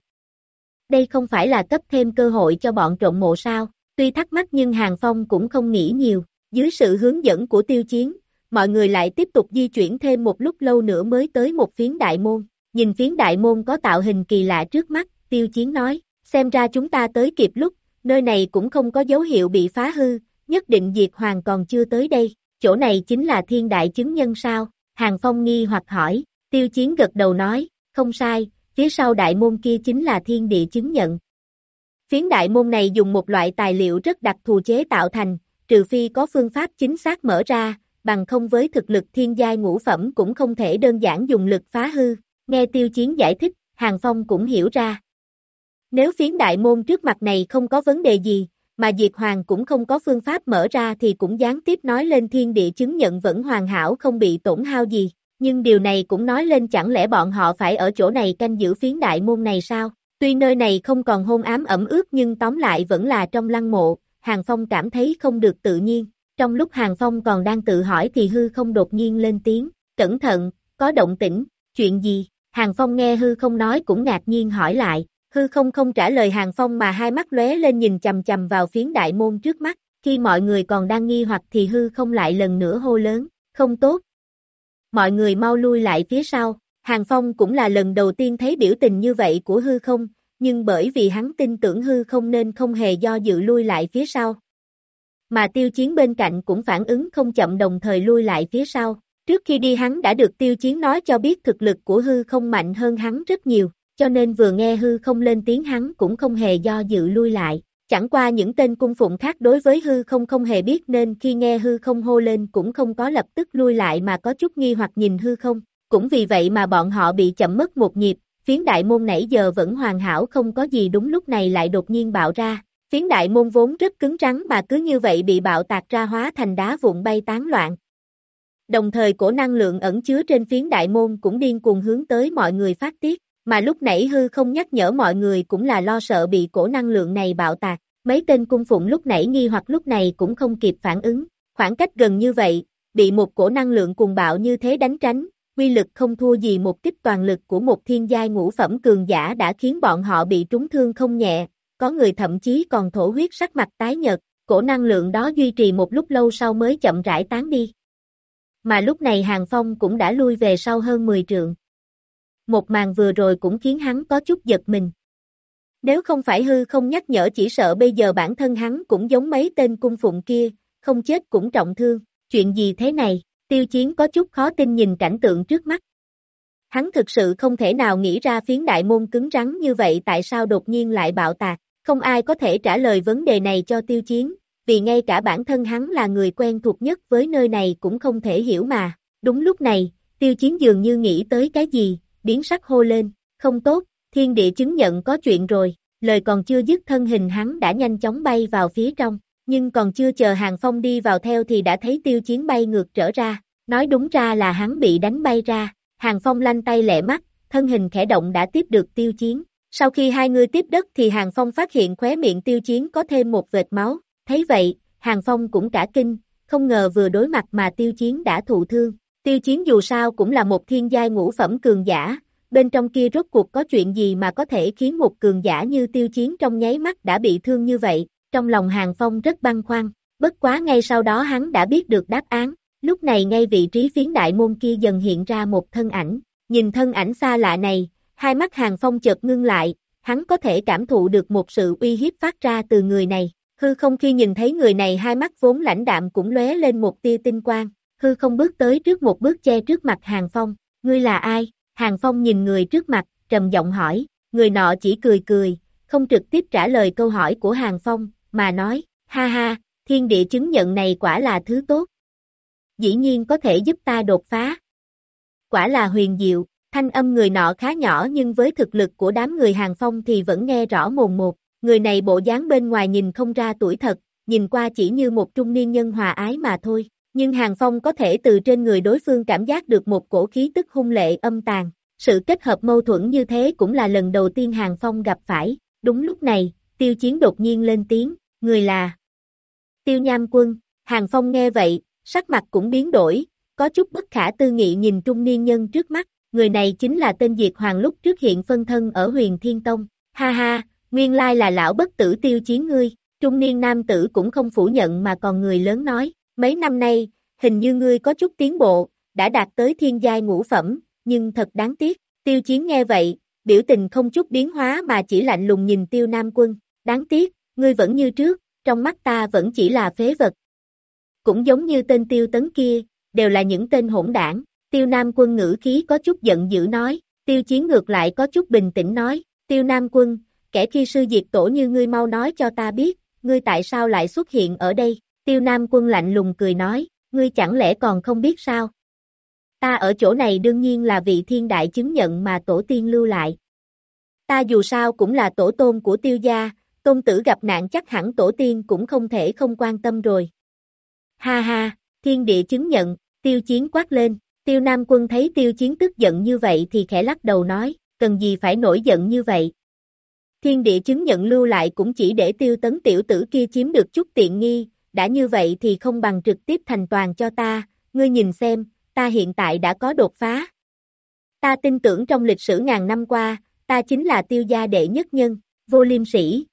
[SPEAKER 2] Đây không phải là cấp thêm cơ hội cho bọn trộm mộ sao, tuy thắc mắc nhưng Hàng Phong cũng không nghĩ nhiều, dưới sự hướng dẫn của tiêu chiến, mọi người lại tiếp tục di chuyển thêm một lúc lâu nữa mới tới một phiến đại môn, nhìn phiến đại môn có tạo hình kỳ lạ trước mắt, tiêu chiến nói, xem ra chúng ta tới kịp lúc, nơi này cũng không có dấu hiệu bị phá hư, nhất định Diệt Hoàng còn chưa tới đây, chỗ này chính là thiên đại chứng nhân sao, Hàng Phong nghi hoặc hỏi, tiêu chiến gật đầu nói, không sai, phía sau đại môn kia chính là thiên địa chứng nhận. Phiến đại môn này dùng một loại tài liệu rất đặc thù chế tạo thành, trừ phi có phương pháp chính xác mở ra, bằng không với thực lực thiên giai ngũ phẩm cũng không thể đơn giản dùng lực phá hư, nghe tiêu chiến giải thích, Hàng Phong cũng hiểu ra. Nếu phiến đại môn trước mặt này không có vấn đề gì, mà Diệt Hoàng cũng không có phương pháp mở ra thì cũng gián tiếp nói lên thiên địa chứng nhận vẫn hoàn hảo không bị tổn hao gì, nhưng điều này cũng nói lên chẳng lẽ bọn họ phải ở chỗ này canh giữ phiến đại môn này sao? Tuy nơi này không còn hôn ám ẩm ướt nhưng tóm lại vẫn là trong lăng mộ, Hàng Phong cảm thấy không được tự nhiên. Trong lúc Hàng Phong còn đang tự hỏi thì hư không đột nhiên lên tiếng, cẩn thận, có động tĩnh, chuyện gì? Hàng Phong nghe hư không nói cũng ngạc nhiên hỏi lại, hư không không trả lời Hàng Phong mà hai mắt lóe lên nhìn chầm chầm vào phiến đại môn trước mắt, khi mọi người còn đang nghi hoặc thì hư không lại lần nữa hô lớn, không tốt. Mọi người mau lui lại phía sau, Hàng Phong cũng là lần đầu tiên thấy biểu tình như vậy của hư không, nhưng bởi vì hắn tin tưởng hư không nên không hề do dự lui lại phía sau. Mà tiêu chiến bên cạnh cũng phản ứng không chậm đồng thời lui lại phía sau. Trước khi đi hắn đã được tiêu chiến nói cho biết thực lực của hư không mạnh hơn hắn rất nhiều, cho nên vừa nghe hư không lên tiếng hắn cũng không hề do dự lui lại. Chẳng qua những tên cung phụng khác đối với hư không không hề biết nên khi nghe hư không hô lên cũng không có lập tức lui lại mà có chút nghi hoặc nhìn hư không. Cũng vì vậy mà bọn họ bị chậm mất một nhịp, phiến đại môn nãy giờ vẫn hoàn hảo không có gì đúng lúc này lại đột nhiên bạo ra. Phiến đại môn vốn rất cứng rắn mà cứ như vậy bị bạo tạc ra hóa thành đá vụn bay tán loạn. Đồng thời cổ năng lượng ẩn chứa trên phiến đại môn cũng điên cuồng hướng tới mọi người phát tiết, mà lúc nãy hư không nhắc nhở mọi người cũng là lo sợ bị cổ năng lượng này bạo tạc. Mấy tên cung phụng lúc nãy nghi hoặc lúc này cũng không kịp phản ứng, khoảng cách gần như vậy, bị một cổ năng lượng cuồng bạo như thế đánh tránh, quy lực không thua gì một kích toàn lực của một thiên giai ngũ phẩm cường giả đã khiến bọn họ bị trúng thương không nhẹ, có người thậm chí còn thổ huyết sắc mặt tái nhợt, cổ năng lượng đó duy trì một lúc lâu sau mới chậm rãi tán đi. Mà lúc này Hàng Phong cũng đã lui về sau hơn 10 trượng. Một màn vừa rồi cũng khiến hắn có chút giật mình. Nếu không phải hư không nhắc nhở chỉ sợ bây giờ bản thân hắn cũng giống mấy tên cung phụng kia, không chết cũng trọng thương, chuyện gì thế này? Tiêu chiến có chút khó tin nhìn cảnh tượng trước mắt. Hắn thực sự không thể nào nghĩ ra phiến đại môn cứng rắn như vậy tại sao đột nhiên lại bạo tạc. Không ai có thể trả lời vấn đề này cho tiêu chiến, vì ngay cả bản thân hắn là người quen thuộc nhất với nơi này cũng không thể hiểu mà. Đúng lúc này, tiêu chiến dường như nghĩ tới cái gì, biến sắc hô lên, không tốt, thiên địa chứng nhận có chuyện rồi, lời còn chưa dứt thân hình hắn đã nhanh chóng bay vào phía trong nhưng còn chưa chờ Hàng Phong đi vào theo thì đã thấy tiêu chiến bay ngược trở ra, nói đúng ra là hắn bị đánh bay ra, Hàng Phong lanh tay lẹ mắt, thân hình khẽ động đã tiếp được tiêu chiến. Sau khi hai người tiếp đất thì Hàng Phong phát hiện khóe miệng tiêu chiến có thêm một vệt máu, thấy vậy, Hàng Phong cũng cả kinh, không ngờ vừa đối mặt mà tiêu chiến đã thụ thương. Tiêu chiến dù sao cũng là một thiên giai ngũ phẩm cường giả, bên trong kia rốt cuộc có chuyện gì mà có thể khiến một cường giả như tiêu chiến trong nháy mắt đã bị thương như vậy, trong lòng Hàng Phong rất băn khoăn, bất quá ngay sau đó hắn đã biết được đáp án, lúc này ngay vị trí phiến đại môn kia dần hiện ra một thân ảnh, nhìn thân ảnh xa lạ này, hai mắt Hàng Phong chợt ngưng lại, hắn có thể cảm thụ được một sự uy hiếp phát ra từ người này, hư không khi nhìn thấy người này hai mắt vốn lãnh đạm cũng lóe lên một tia tinh quang, hư không bước tới trước một bước che trước mặt Hàng Phong, ngươi là ai? Hàng Phong nhìn người trước mặt, trầm giọng hỏi, người nọ chỉ cười cười, không trực tiếp trả lời câu hỏi của Hàng Phong, mà nói, ha ha, thiên địa chứng nhận này quả là thứ tốt. Dĩ nhiên có thể giúp ta đột phá. Quả là huyền diệu, thanh âm người nọ khá nhỏ nhưng với thực lực của đám người Hàng Phong thì vẫn nghe rõ mồn một, người này bộ dáng bên ngoài nhìn không ra tuổi thật, nhìn qua chỉ như một trung niên nhân hòa ái mà thôi, nhưng Hàng Phong có thể từ trên người đối phương cảm giác được một cổ khí tức hung lệ âm tàn, sự kết hợp mâu thuẫn như thế cũng là lần đầu tiên Hàng Phong gặp phải, đúng lúc này, tiêu chiến đột nhiên lên tiếng, người là Tiêu Nham Quân, Hàng Phong nghe vậy, sắc mặt cũng biến đổi, có chút bất khả tư nghị nhìn trung niên nhân trước mắt, người này chính là tên Diệt Hoàng lúc trước hiện phân thân ở huyền Thiên Tông, ha ha, nguyên lai là lão bất tử tiêu chiến ngươi, trung niên nam tử cũng không phủ nhận mà còn người lớn nói, mấy năm nay, hình như ngươi có chút tiến bộ, đã đạt tới thiên giai ngũ phẩm, nhưng thật đáng tiếc, tiêu chiến nghe vậy, biểu tình không chút biến hóa mà chỉ lạnh lùng nhìn tiêu nam quân, đáng tiếc, ngươi vẫn như trước, trong mắt ta vẫn chỉ là phế vật. Cũng giống như tên tiêu tấn kia, đều là những tên hỗn đảng, tiêu nam quân ngữ khí có chút giận dữ nói, tiêu chiến ngược lại có chút bình tĩnh nói, tiêu nam quân, kẻ khi sư diệt tổ như ngươi mau nói cho ta biết, ngươi tại sao lại xuất hiện ở đây, tiêu nam quân lạnh lùng cười nói, ngươi chẳng lẽ còn không biết sao? Ta ở chỗ này đương nhiên là vị thiên đại chứng nhận mà tổ tiên lưu lại. Ta dù sao cũng là tổ tôn của tiêu gia, tôn tử gặp nạn chắc hẳn tổ tiên cũng không thể không quan tâm rồi. Ha ha, thiên địa chứng nhận, tiêu chiến quát lên, tiêu nam quân thấy tiêu chiến tức giận như vậy thì khẽ lắc đầu nói, cần gì phải nổi giận như vậy. Thiên địa chứng nhận lưu lại cũng chỉ để tiêu tấn tiểu tử kia chiếm được chút tiện nghi, đã như vậy thì không bằng trực tiếp thành toàn cho ta, ngươi nhìn xem, ta hiện tại đã có đột phá. Ta tin tưởng trong lịch sử ngàn năm qua, ta chính là tiêu gia đệ nhất nhân, vô liêm sĩ.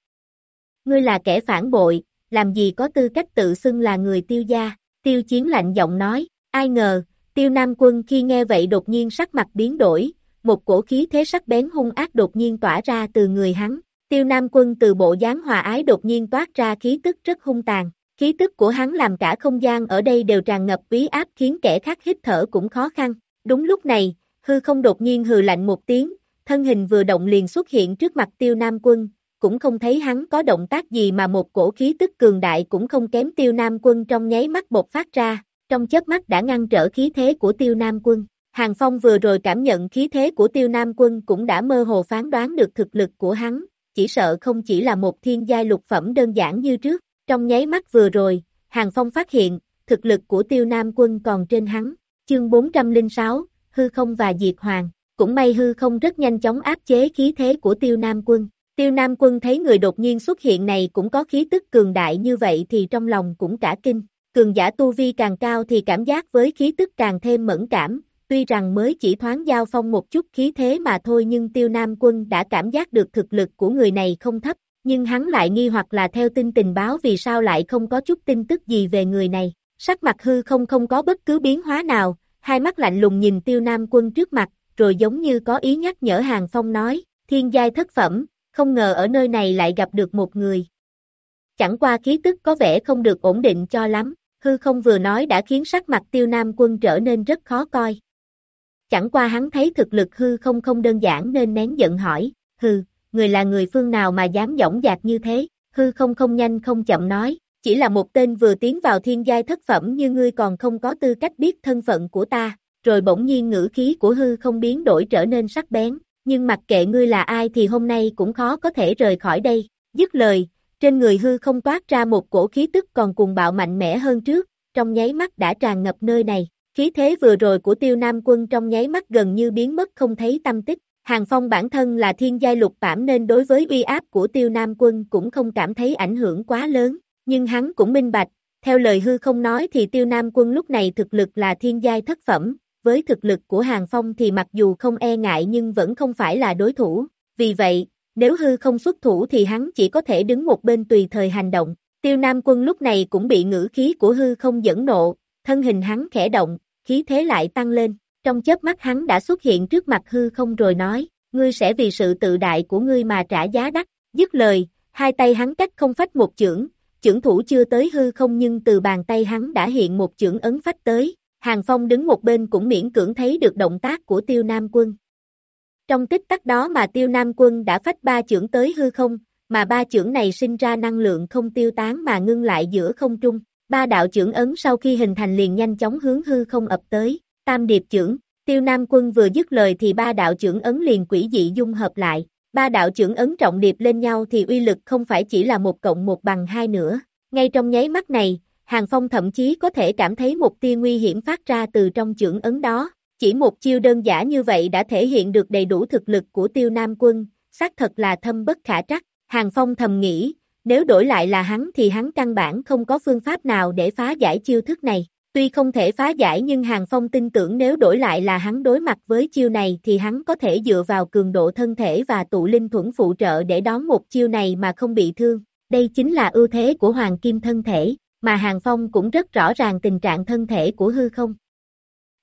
[SPEAKER 2] Ngươi là kẻ phản bội, làm gì có tư cách tự xưng là người tiêu gia, tiêu chiến lạnh giọng nói, ai ngờ, tiêu nam quân khi nghe vậy đột nhiên sắc mặt biến đổi, một cổ khí thế sắc bén hung ác đột nhiên tỏa ra từ người hắn, tiêu nam quân từ bộ dáng hòa ái đột nhiên toát ra khí tức rất hung tàn, khí tức của hắn làm cả không gian ở đây đều tràn ngập bí áp khiến kẻ khác hít thở cũng khó khăn, đúng lúc này, hư không đột nhiên hừ lạnh một tiếng, thân hình vừa động liền xuất hiện trước mặt tiêu nam quân, cũng không thấy hắn có động tác gì mà một cổ khí tức cường đại cũng không kém tiêu nam quân trong nháy mắt bột phát ra, trong chớp mắt đã ngăn trở khí thế của tiêu nam quân. Hàng Phong vừa rồi cảm nhận khí thế của tiêu nam quân cũng đã mơ hồ phán đoán được thực lực của hắn, chỉ sợ không chỉ là một thiên giai lục phẩm đơn giản như trước, trong nháy mắt vừa rồi, Hàng Phong phát hiện, thực lực của tiêu nam quân còn trên hắn, chương 406, hư không và diệt hoàng, cũng may hư không rất nhanh chóng áp chế khí thế của tiêu nam quân, Tiêu Nam Quân thấy người đột nhiên xuất hiện này cũng có khí tức cường đại như vậy thì trong lòng cũng cả kinh, cường giả tu vi càng cao thì cảm giác với khí tức càng thêm mẫn cảm, tuy rằng mới chỉ thoáng giao phong một chút khí thế mà thôi nhưng Tiêu Nam Quân đã cảm giác được thực lực của người này không thấp, nhưng hắn lại nghi hoặc là theo tin tình báo vì sao lại không có chút tin tức gì về người này, sắc mặt hư không không có bất cứ biến hóa nào, hai mắt lạnh lùng nhìn Tiêu Nam Quân trước mặt, rồi giống như có ý nhắc nhở Hàng Phong nói, thiên giai thất phẩm, không ngờ ở nơi này lại gặp được một người. Chẳng qua khí tức có vẻ không được ổn định cho lắm, hư không vừa nói đã khiến sắc mặt tiêu nam quân trở nên rất khó coi. Chẳng qua hắn thấy thực lực hư không không đơn giản nên nén giận hỏi, hư, người là người phương nào mà dám dõng dạc như thế, hư không không nhanh không chậm nói, chỉ là một tên vừa tiến vào thiên giai thất phẩm như ngươi còn không có tư cách biết thân phận của ta, rồi bỗng nhiên ngữ khí của hư không biến đổi trở nên sắc bén, nhưng mặc kệ ngươi là ai thì hôm nay cũng khó có thể rời khỏi đây. Dứt lời, trên người hư không toát ra một cổ khí tức còn cuồng bạo mạnh mẽ hơn trước, trong nháy mắt đã tràn ngập nơi này. Khí thế vừa rồi của tiêu nam quân trong nháy mắt gần như biến mất không thấy tâm tích. Hàng Phong bản thân là thiên giai lục phẩm nên đối với uy áp của tiêu nam quân cũng không cảm thấy ảnh hưởng quá lớn, nhưng hắn cũng minh bạch, theo lời hư không nói thì tiêu nam quân lúc này thực lực là thiên giai thất phẩm, với thực lực của Hàng Phong thì mặc dù không e ngại nhưng vẫn không phải là đối thủ, vì vậy, nếu hư không xuất thủ thì hắn chỉ có thể đứng một bên tùy thời hành động. Tiêu Nam quân lúc này cũng bị ngữ khí của hư không dẫn nộ, thân hình hắn khẽ động, khí thế lại tăng lên, trong chớp mắt hắn đã xuất hiện trước mặt hư không rồi nói, ngươi sẽ vì sự tự đại của ngươi mà trả giá đắt, dứt lời, hai tay hắn cách không phách một chưởng, chưởng thủ chưa tới hư không nhưng từ bàn tay hắn đã hiện một chưởng ấn phách tới, Hàng Phong đứng một bên cũng miễn cưỡng thấy được động tác của tiêu nam quân. Trong tích tắc đó mà tiêu nam quân đã phách ba chưởng tới hư không, mà ba chưởng này sinh ra năng lượng không tiêu tán mà ngưng lại giữa không trung. Ba đạo chưởng ấn sau khi hình thành liền nhanh chóng hướng hư không ập tới, tam điệp trưởng, tiêu nam quân vừa dứt lời thì ba đạo trưởng ấn liền quỷ dị dung hợp lại, ba đạo trưởng ấn trọng điệp lên nhau thì uy lực không phải chỉ là một cộng một bằng hai nữa, ngay trong nháy mắt này, Hàng Phong thậm chí có thể cảm thấy một tia nguy hiểm phát ra từ trong trưởng ấn đó, chỉ một chiêu đơn giản như vậy đã thể hiện được đầy đủ thực lực của tiêu nam quân, xác thật là thâm bất khả trắc, Hàng Phong thầm nghĩ, nếu đổi lại là hắn thì hắn căn bản không có phương pháp nào để phá giải chiêu thức này. Tuy không thể phá giải nhưng Hàng Phong tin tưởng nếu đổi lại là hắn đối mặt với chiêu này thì hắn có thể dựa vào cường độ thân thể và tụ linh thuẫn phụ trợ để đón một chiêu này mà không bị thương. Đây chính là ưu thế của Hoàng Kim thân thể, mà Hàng Phong cũng rất rõ ràng tình trạng thân thể của hư không.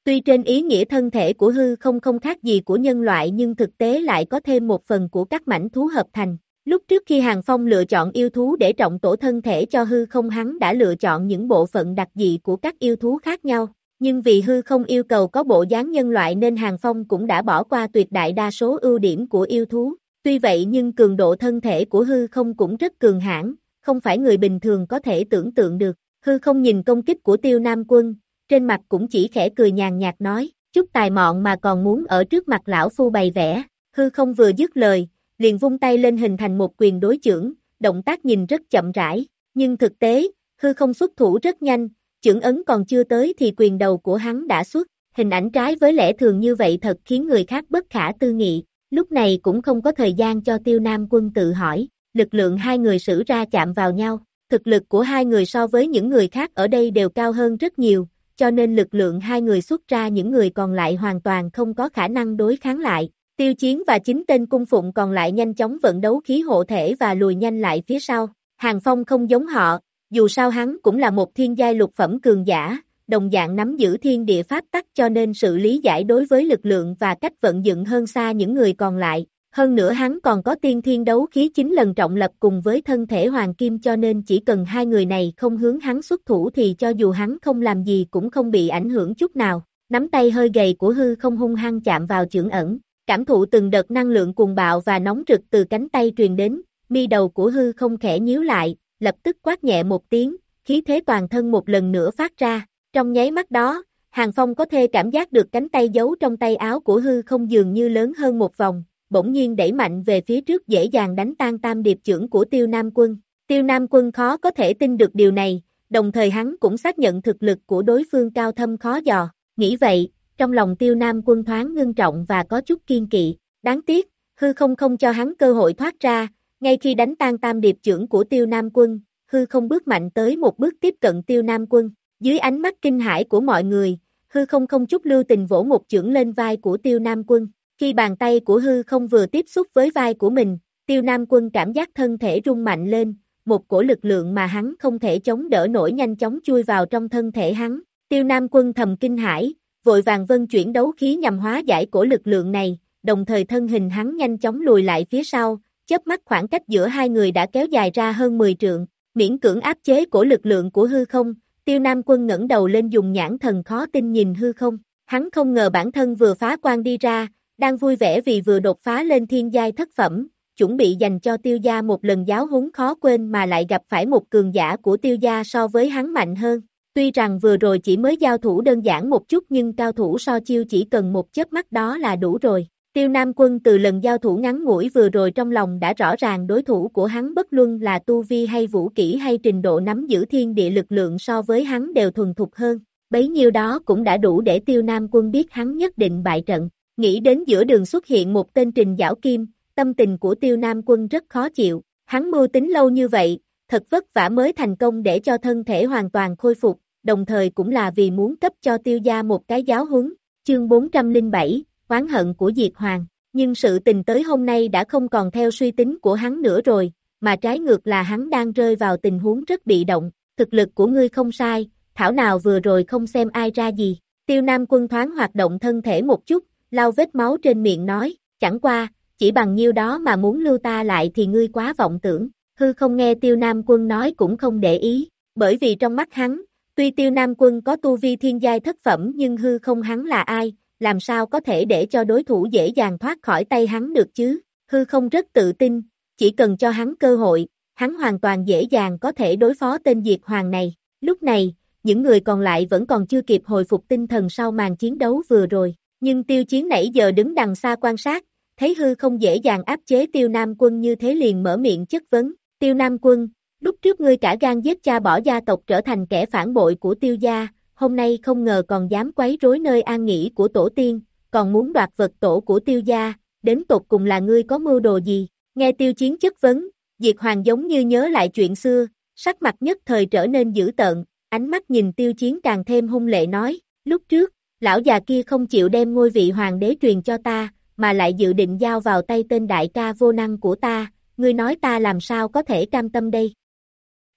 [SPEAKER 2] Tuy trên ý nghĩa thân thể của hư không không khác gì của nhân loại nhưng thực tế lại có thêm một phần của các mảnh thú hợp thành, Lúc trước khi Hàng Phong lựa chọn yêu thú để trọng tổ thân thể cho hư không hắn đã lựa chọn những bộ phận đặc dị của các yêu thú khác nhau, nhưng vì hư không yêu cầu có bộ dáng nhân loại nên Hàng Phong cũng đã bỏ qua tuyệt đại đa số ưu điểm của yêu thú. Tuy vậy nhưng cường độ thân thể của hư không cũng rất cường hãn, không phải người bình thường có thể tưởng tượng được. Hư không nhìn công kích của tiêu nam quân, trên mặt cũng chỉ khẽ cười nhàn nhạt nói, chút tài mọn mà còn muốn ở trước mặt lão phu bày vẽ. Hư không vừa dứt lời, liền vung tay lên hình thành một quyền đối chưởng, động tác nhìn rất chậm rãi, nhưng thực tế, hư không xuất thủ rất nhanh, chưởng ấn còn chưa tới thì quyền đầu của hắn đã xuất, hình ảnh trái với lẽ thường như vậy thật khiến người khác bất khả tư nghị, lúc này cũng không có thời gian cho tiêu nam quân tự hỏi, lực lượng hai người sử ra chạm vào nhau, thực lực của hai người so với những người khác ở đây đều cao hơn rất nhiều, cho nên lực lượng hai người xuất ra những người còn lại hoàn toàn không có khả năng đối kháng lại, Tiêu Chiến và chính tên cung phụng còn lại nhanh chóng vận đấu khí hộ thể và lùi nhanh lại phía sau. Hàng Phong không giống họ, dù sao hắn cũng là một thiên giai lục phẩm cường giả, đồng dạng nắm giữ thiên địa pháp tắc cho nên sự lý giải đối với lực lượng và cách vận dựng hơn xa những người còn lại. Hơn nữa hắn còn có tiên thiên đấu khí 9 lần trọng lập cùng với thân thể hoàng kim cho nên chỉ cần hai người này không hướng hắn xuất thủ thì cho dù hắn không làm gì cũng không bị ảnh hưởng chút nào. Nắm tay hơi gầy của hư không hung hăng chạm vào trưởng ẩn, Cảm thụ từng đợt năng lượng cuồng bạo và nóng rực từ cánh tay truyền đến, mi đầu của hư không khẽ nhíu lại, lập tức quát nhẹ một tiếng, khí thế toàn thân một lần nữa phát ra. Trong nháy mắt đó, Hàng Phong có thể cảm giác được cánh tay giấu trong tay áo của hư không dường như lớn hơn một vòng, bỗng nhiên đẩy mạnh về phía trước dễ dàng đánh tan tam điệp trưởng của tiêu nam quân. Tiêu nam quân khó có thể tin được điều này, đồng thời hắn cũng xác nhận thực lực của đối phương cao thâm khó dò. Nghĩ vậy, trong lòng tiêu nam quân thoáng ngưng trọng và có chút kiên kỵ, đáng tiếc, hư không không cho hắn cơ hội thoát ra, ngay khi đánh tan tam điệp trưởng của tiêu nam quân, hư không bước mạnh tới một bước tiếp cận tiêu nam quân, dưới ánh mắt kinh hãi của mọi người, hư không không chút lưu tình vỗ một chưởng lên vai của tiêu nam quân, khi bàn tay của hư không vừa tiếp xúc với vai của mình, tiêu nam quân cảm giác thân thể rung mạnh lên, một cổ lực lượng mà hắn không thể chống đỡ nổi nhanh chóng chui vào trong thân thể hắn, tiêu nam quân thầm kinh hãi, vội vàng vân chuyển đấu khí nhằm hóa giải cổ lực lượng này, đồng thời thân hình hắn nhanh chóng lùi lại phía sau, chớp mắt khoảng cách giữa hai người đã kéo dài ra hơn 10 trượng, miễn cưỡng áp chế cổ lực lượng của hư không, tiêu nam quân ngẩng đầu lên dùng nhãn thần khó tin nhìn hư không, hắn không ngờ bản thân vừa phá quan đi ra, đang vui vẻ vì vừa đột phá lên thiên giai thất phẩm, chuẩn bị dành cho tiêu gia một lần giáo huấn khó quên mà lại gặp phải một cường giả của tiêu gia so với hắn mạnh hơn, Tuy rằng vừa rồi chỉ mới giao thủ đơn giản một chút nhưng cao thủ so chiêu chỉ cần một chớp mắt đó là đủ rồi. Tiêu Nam Quân từ lần giao thủ ngắn ngủi vừa rồi trong lòng đã rõ ràng đối thủ của hắn bất luân là tu vi hay vũ kỹ hay trình độ nắm giữ thiên địa lực lượng so với hắn đều thuần thục hơn. Bấy nhiêu đó cũng đã đủ để Tiêu Nam Quân biết hắn nhất định bại trận. Nghĩ đến giữa đường xuất hiện một tên trình giảo kim, tâm tình của Tiêu Nam Quân rất khó chịu. Hắn mưu tính lâu như vậy, thật vất vả mới thành công để cho thân thể hoàn toàn khôi phục, đồng thời cũng là vì muốn cấp cho tiêu gia một cái giáo huấn. Chương 407, oán hận của Diệt Hoàng, nhưng sự tình tới hôm nay đã không còn theo suy tính của hắn nữa rồi, mà trái ngược là hắn đang rơi vào tình huống rất bị động, thực lực của ngươi không sai, thảo nào vừa rồi không xem ai ra gì, tiêu nam quân thoáng hoạt động thân thể một chút, lau vết máu trên miệng nói, chẳng qua, chỉ bằng nhiêu đó mà muốn lưu ta lại thì ngươi quá vọng tưởng, hư không nghe tiêu nam quân nói cũng không để ý, bởi vì trong mắt hắn, tuy tiêu nam quân có tu vi thiên giai thất phẩm nhưng hư không hắn là ai, làm sao có thể để cho đối thủ dễ dàng thoát khỏi tay hắn được chứ, hư không rất tự tin, chỉ cần cho hắn cơ hội, hắn hoàn toàn dễ dàng có thể đối phó tên diệt hoàng này, lúc này, những người còn lại vẫn còn chưa kịp hồi phục tinh thần sau màn chiến đấu vừa rồi, nhưng tiêu chiến nãy giờ đứng đằng xa quan sát, thấy hư không dễ dàng áp chế tiêu nam quân như thế liền mở miệng chất vấn, tiêu nam quân, lúc trước ngươi cả gan giết cha bỏ gia tộc trở thành kẻ phản bội của tiêu gia, hôm nay không ngờ còn dám quấy rối nơi an nghỉ của tổ tiên, còn muốn đoạt vật tổ của tiêu gia, đến tột cùng là ngươi có mưu đồ gì, nghe tiêu chiến chất vấn, Diệt Hoàng giống như nhớ lại chuyện xưa, sắc mặt nhất thời trở nên dữ tợn, ánh mắt nhìn tiêu chiến càng thêm hung lệ nói, lúc trước, lão già kia không chịu đem ngôi vị hoàng đế truyền cho ta, mà lại dự định giao vào tay tên đại ca vô năng của ta, ngươi nói ta làm sao có thể cam tâm đây.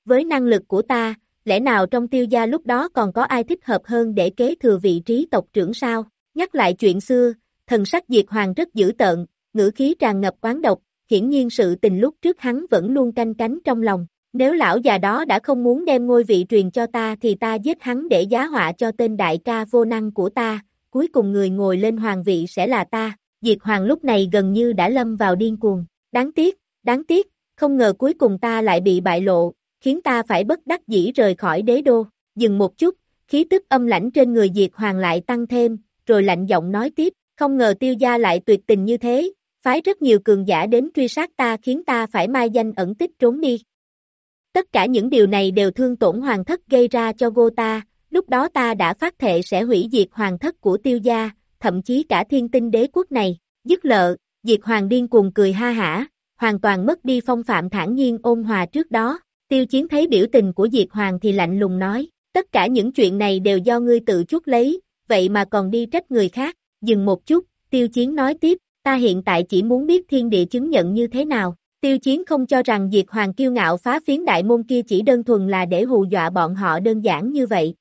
[SPEAKER 2] Với năng lực của ta, lẽ nào trong tiêu gia lúc đó còn có ai thích hợp hơn để kế thừa vị trí tộc trưởng sao? Nhắc lại chuyện xưa, thần sắc diệt hoàng rất dữ tợn, ngữ khí tràn ngập quán độc, hiển nhiên sự tình lúc trước hắn vẫn luôn canh cánh trong lòng. Nếu lão già đó đã không muốn đem ngôi vị truyền cho ta thì ta giết hắn để giá họa cho tên đại ca vô năng của ta, cuối cùng người ngồi lên hoàng vị sẽ là ta. Diệt hoàng lúc này gần như đã lâm vào điên cuồng. Đáng tiếc, đáng tiếc, không ngờ cuối cùng ta lại bị bại lộ, khiến ta phải bất đắc dĩ rời khỏi đế đô. Dừng một chút, khí tức âm lãnh trên người Diệt Hoàng lại tăng thêm, rồi lạnh giọng nói tiếp, không ngờ tiêu gia lại tuyệt tình như thế, phái rất nhiều cường giả đến truy sát ta khiến ta phải mai danh ẩn tích trốn đi. Tất cả những điều này đều thương tổn hoàng thất gây ra cho cô ta, lúc đó ta đã phát thệ sẽ hủy diệt hoàng thất của tiêu gia, thậm chí cả thiên tinh đế quốc này, dứt lợ, diệt hoàng điên cuồng cười ha hả, hoàn toàn mất đi phong phạm thản nhiên ôn hòa trước đó, tiêu chiến thấy biểu tình của diệt hoàng thì lạnh lùng nói, tất cả những chuyện này đều do ngươi tự chuốc lấy, vậy mà còn đi trách người khác, dừng một chút, tiêu chiến nói tiếp, ta hiện tại chỉ muốn biết thiên địa chứng nhận như thế nào, tiêu chiến không cho rằng diệt hoàng kiêu ngạo phá phiến đại môn kia chỉ đơn thuần là để hù dọa bọn họ đơn giản như vậy.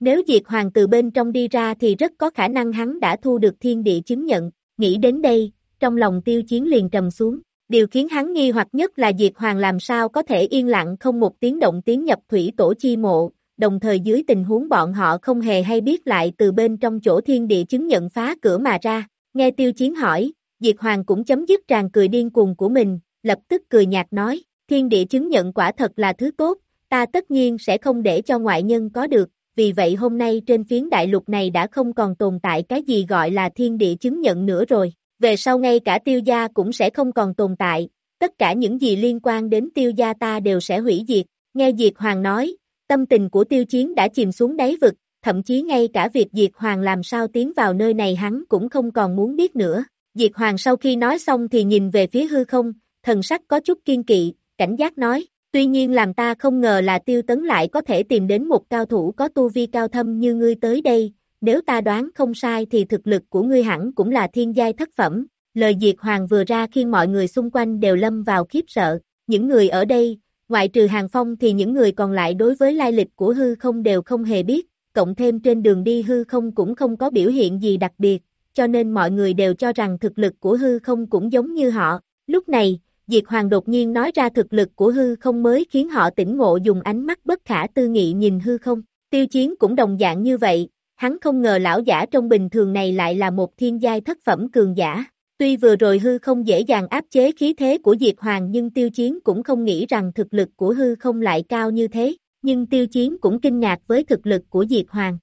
[SPEAKER 2] Nếu diệt hoàng từ bên trong đi ra thì rất có khả năng hắn đã thu được thiên địa chứng nhận, nghĩ đến đây, trong lòng tiêu chiến liền trầm xuống. Điều khiến hắn nghi hoặc nhất là Diệt Hoàng làm sao có thể yên lặng không một tiếng động tiến nhập thủy tổ chi mộ, đồng thời dưới tình huống bọn họ không hề hay biết lại từ bên trong chỗ thiên địa chứng nhận phá cửa mà ra. Nghe tiêu chiến hỏi, Diệt Hoàng cũng chấm dứt tràn cười điên cuồng của mình, lập tức cười nhạt nói, thiên địa chứng nhận quả thật là thứ tốt, ta tất nhiên sẽ không để cho ngoại nhân có được, vì vậy hôm nay trên phiến đại lục này đã không còn tồn tại cái gì gọi là thiên địa chứng nhận nữa rồi, về sau ngay cả tiêu gia cũng sẽ không còn tồn tại, tất cả những gì liên quan đến tiêu gia ta đều sẽ hủy diệt, nghe Diệt Hoàng nói, tâm tình của tiêu chiến đã chìm xuống đáy vực, thậm chí ngay cả việc Diệt Hoàng làm sao tiến vào nơi này hắn cũng không còn muốn biết nữa. Diệt Hoàng sau khi nói xong thì nhìn về phía hư không, thần sắc có chút kiên kỵ, cảnh giác nói, tuy nhiên làm ta không ngờ là tiêu tấn lại có thể tìm đến một cao thủ có tu vi cao thâm như ngươi tới đây, nếu ta đoán không sai thì thực lực của ngươi hẳn cũng là thiên giai thất phẩm. Lời Diệt Hoàng vừa ra khi mọi người xung quanh đều lâm vào khiếp sợ, những người ở đây, ngoại trừ Hàng Phong thì những người còn lại đối với lai lịch của hư không đều không hề biết, cộng thêm trên đường đi hư không cũng không có biểu hiện gì đặc biệt, cho nên mọi người đều cho rằng thực lực của hư không cũng giống như họ. Lúc này, Diệt Hoàng đột nhiên nói ra thực lực của hư không mới khiến họ tỉnh ngộ dùng ánh mắt bất khả tư nghị nhìn hư không. Tiêu chiến cũng đồng dạng như vậy, hắn không ngờ lão giả trong bình thường này lại là một thiên giai thất phẩm cường giả. Tuy vừa rồi hư không dễ dàng áp chế khí thế của Diệt Hoàng nhưng tiêu chiến cũng không nghĩ rằng thực lực của hư không lại cao như thế, nhưng tiêu chiến cũng kinh ngạc với thực lực của Diệt Hoàng.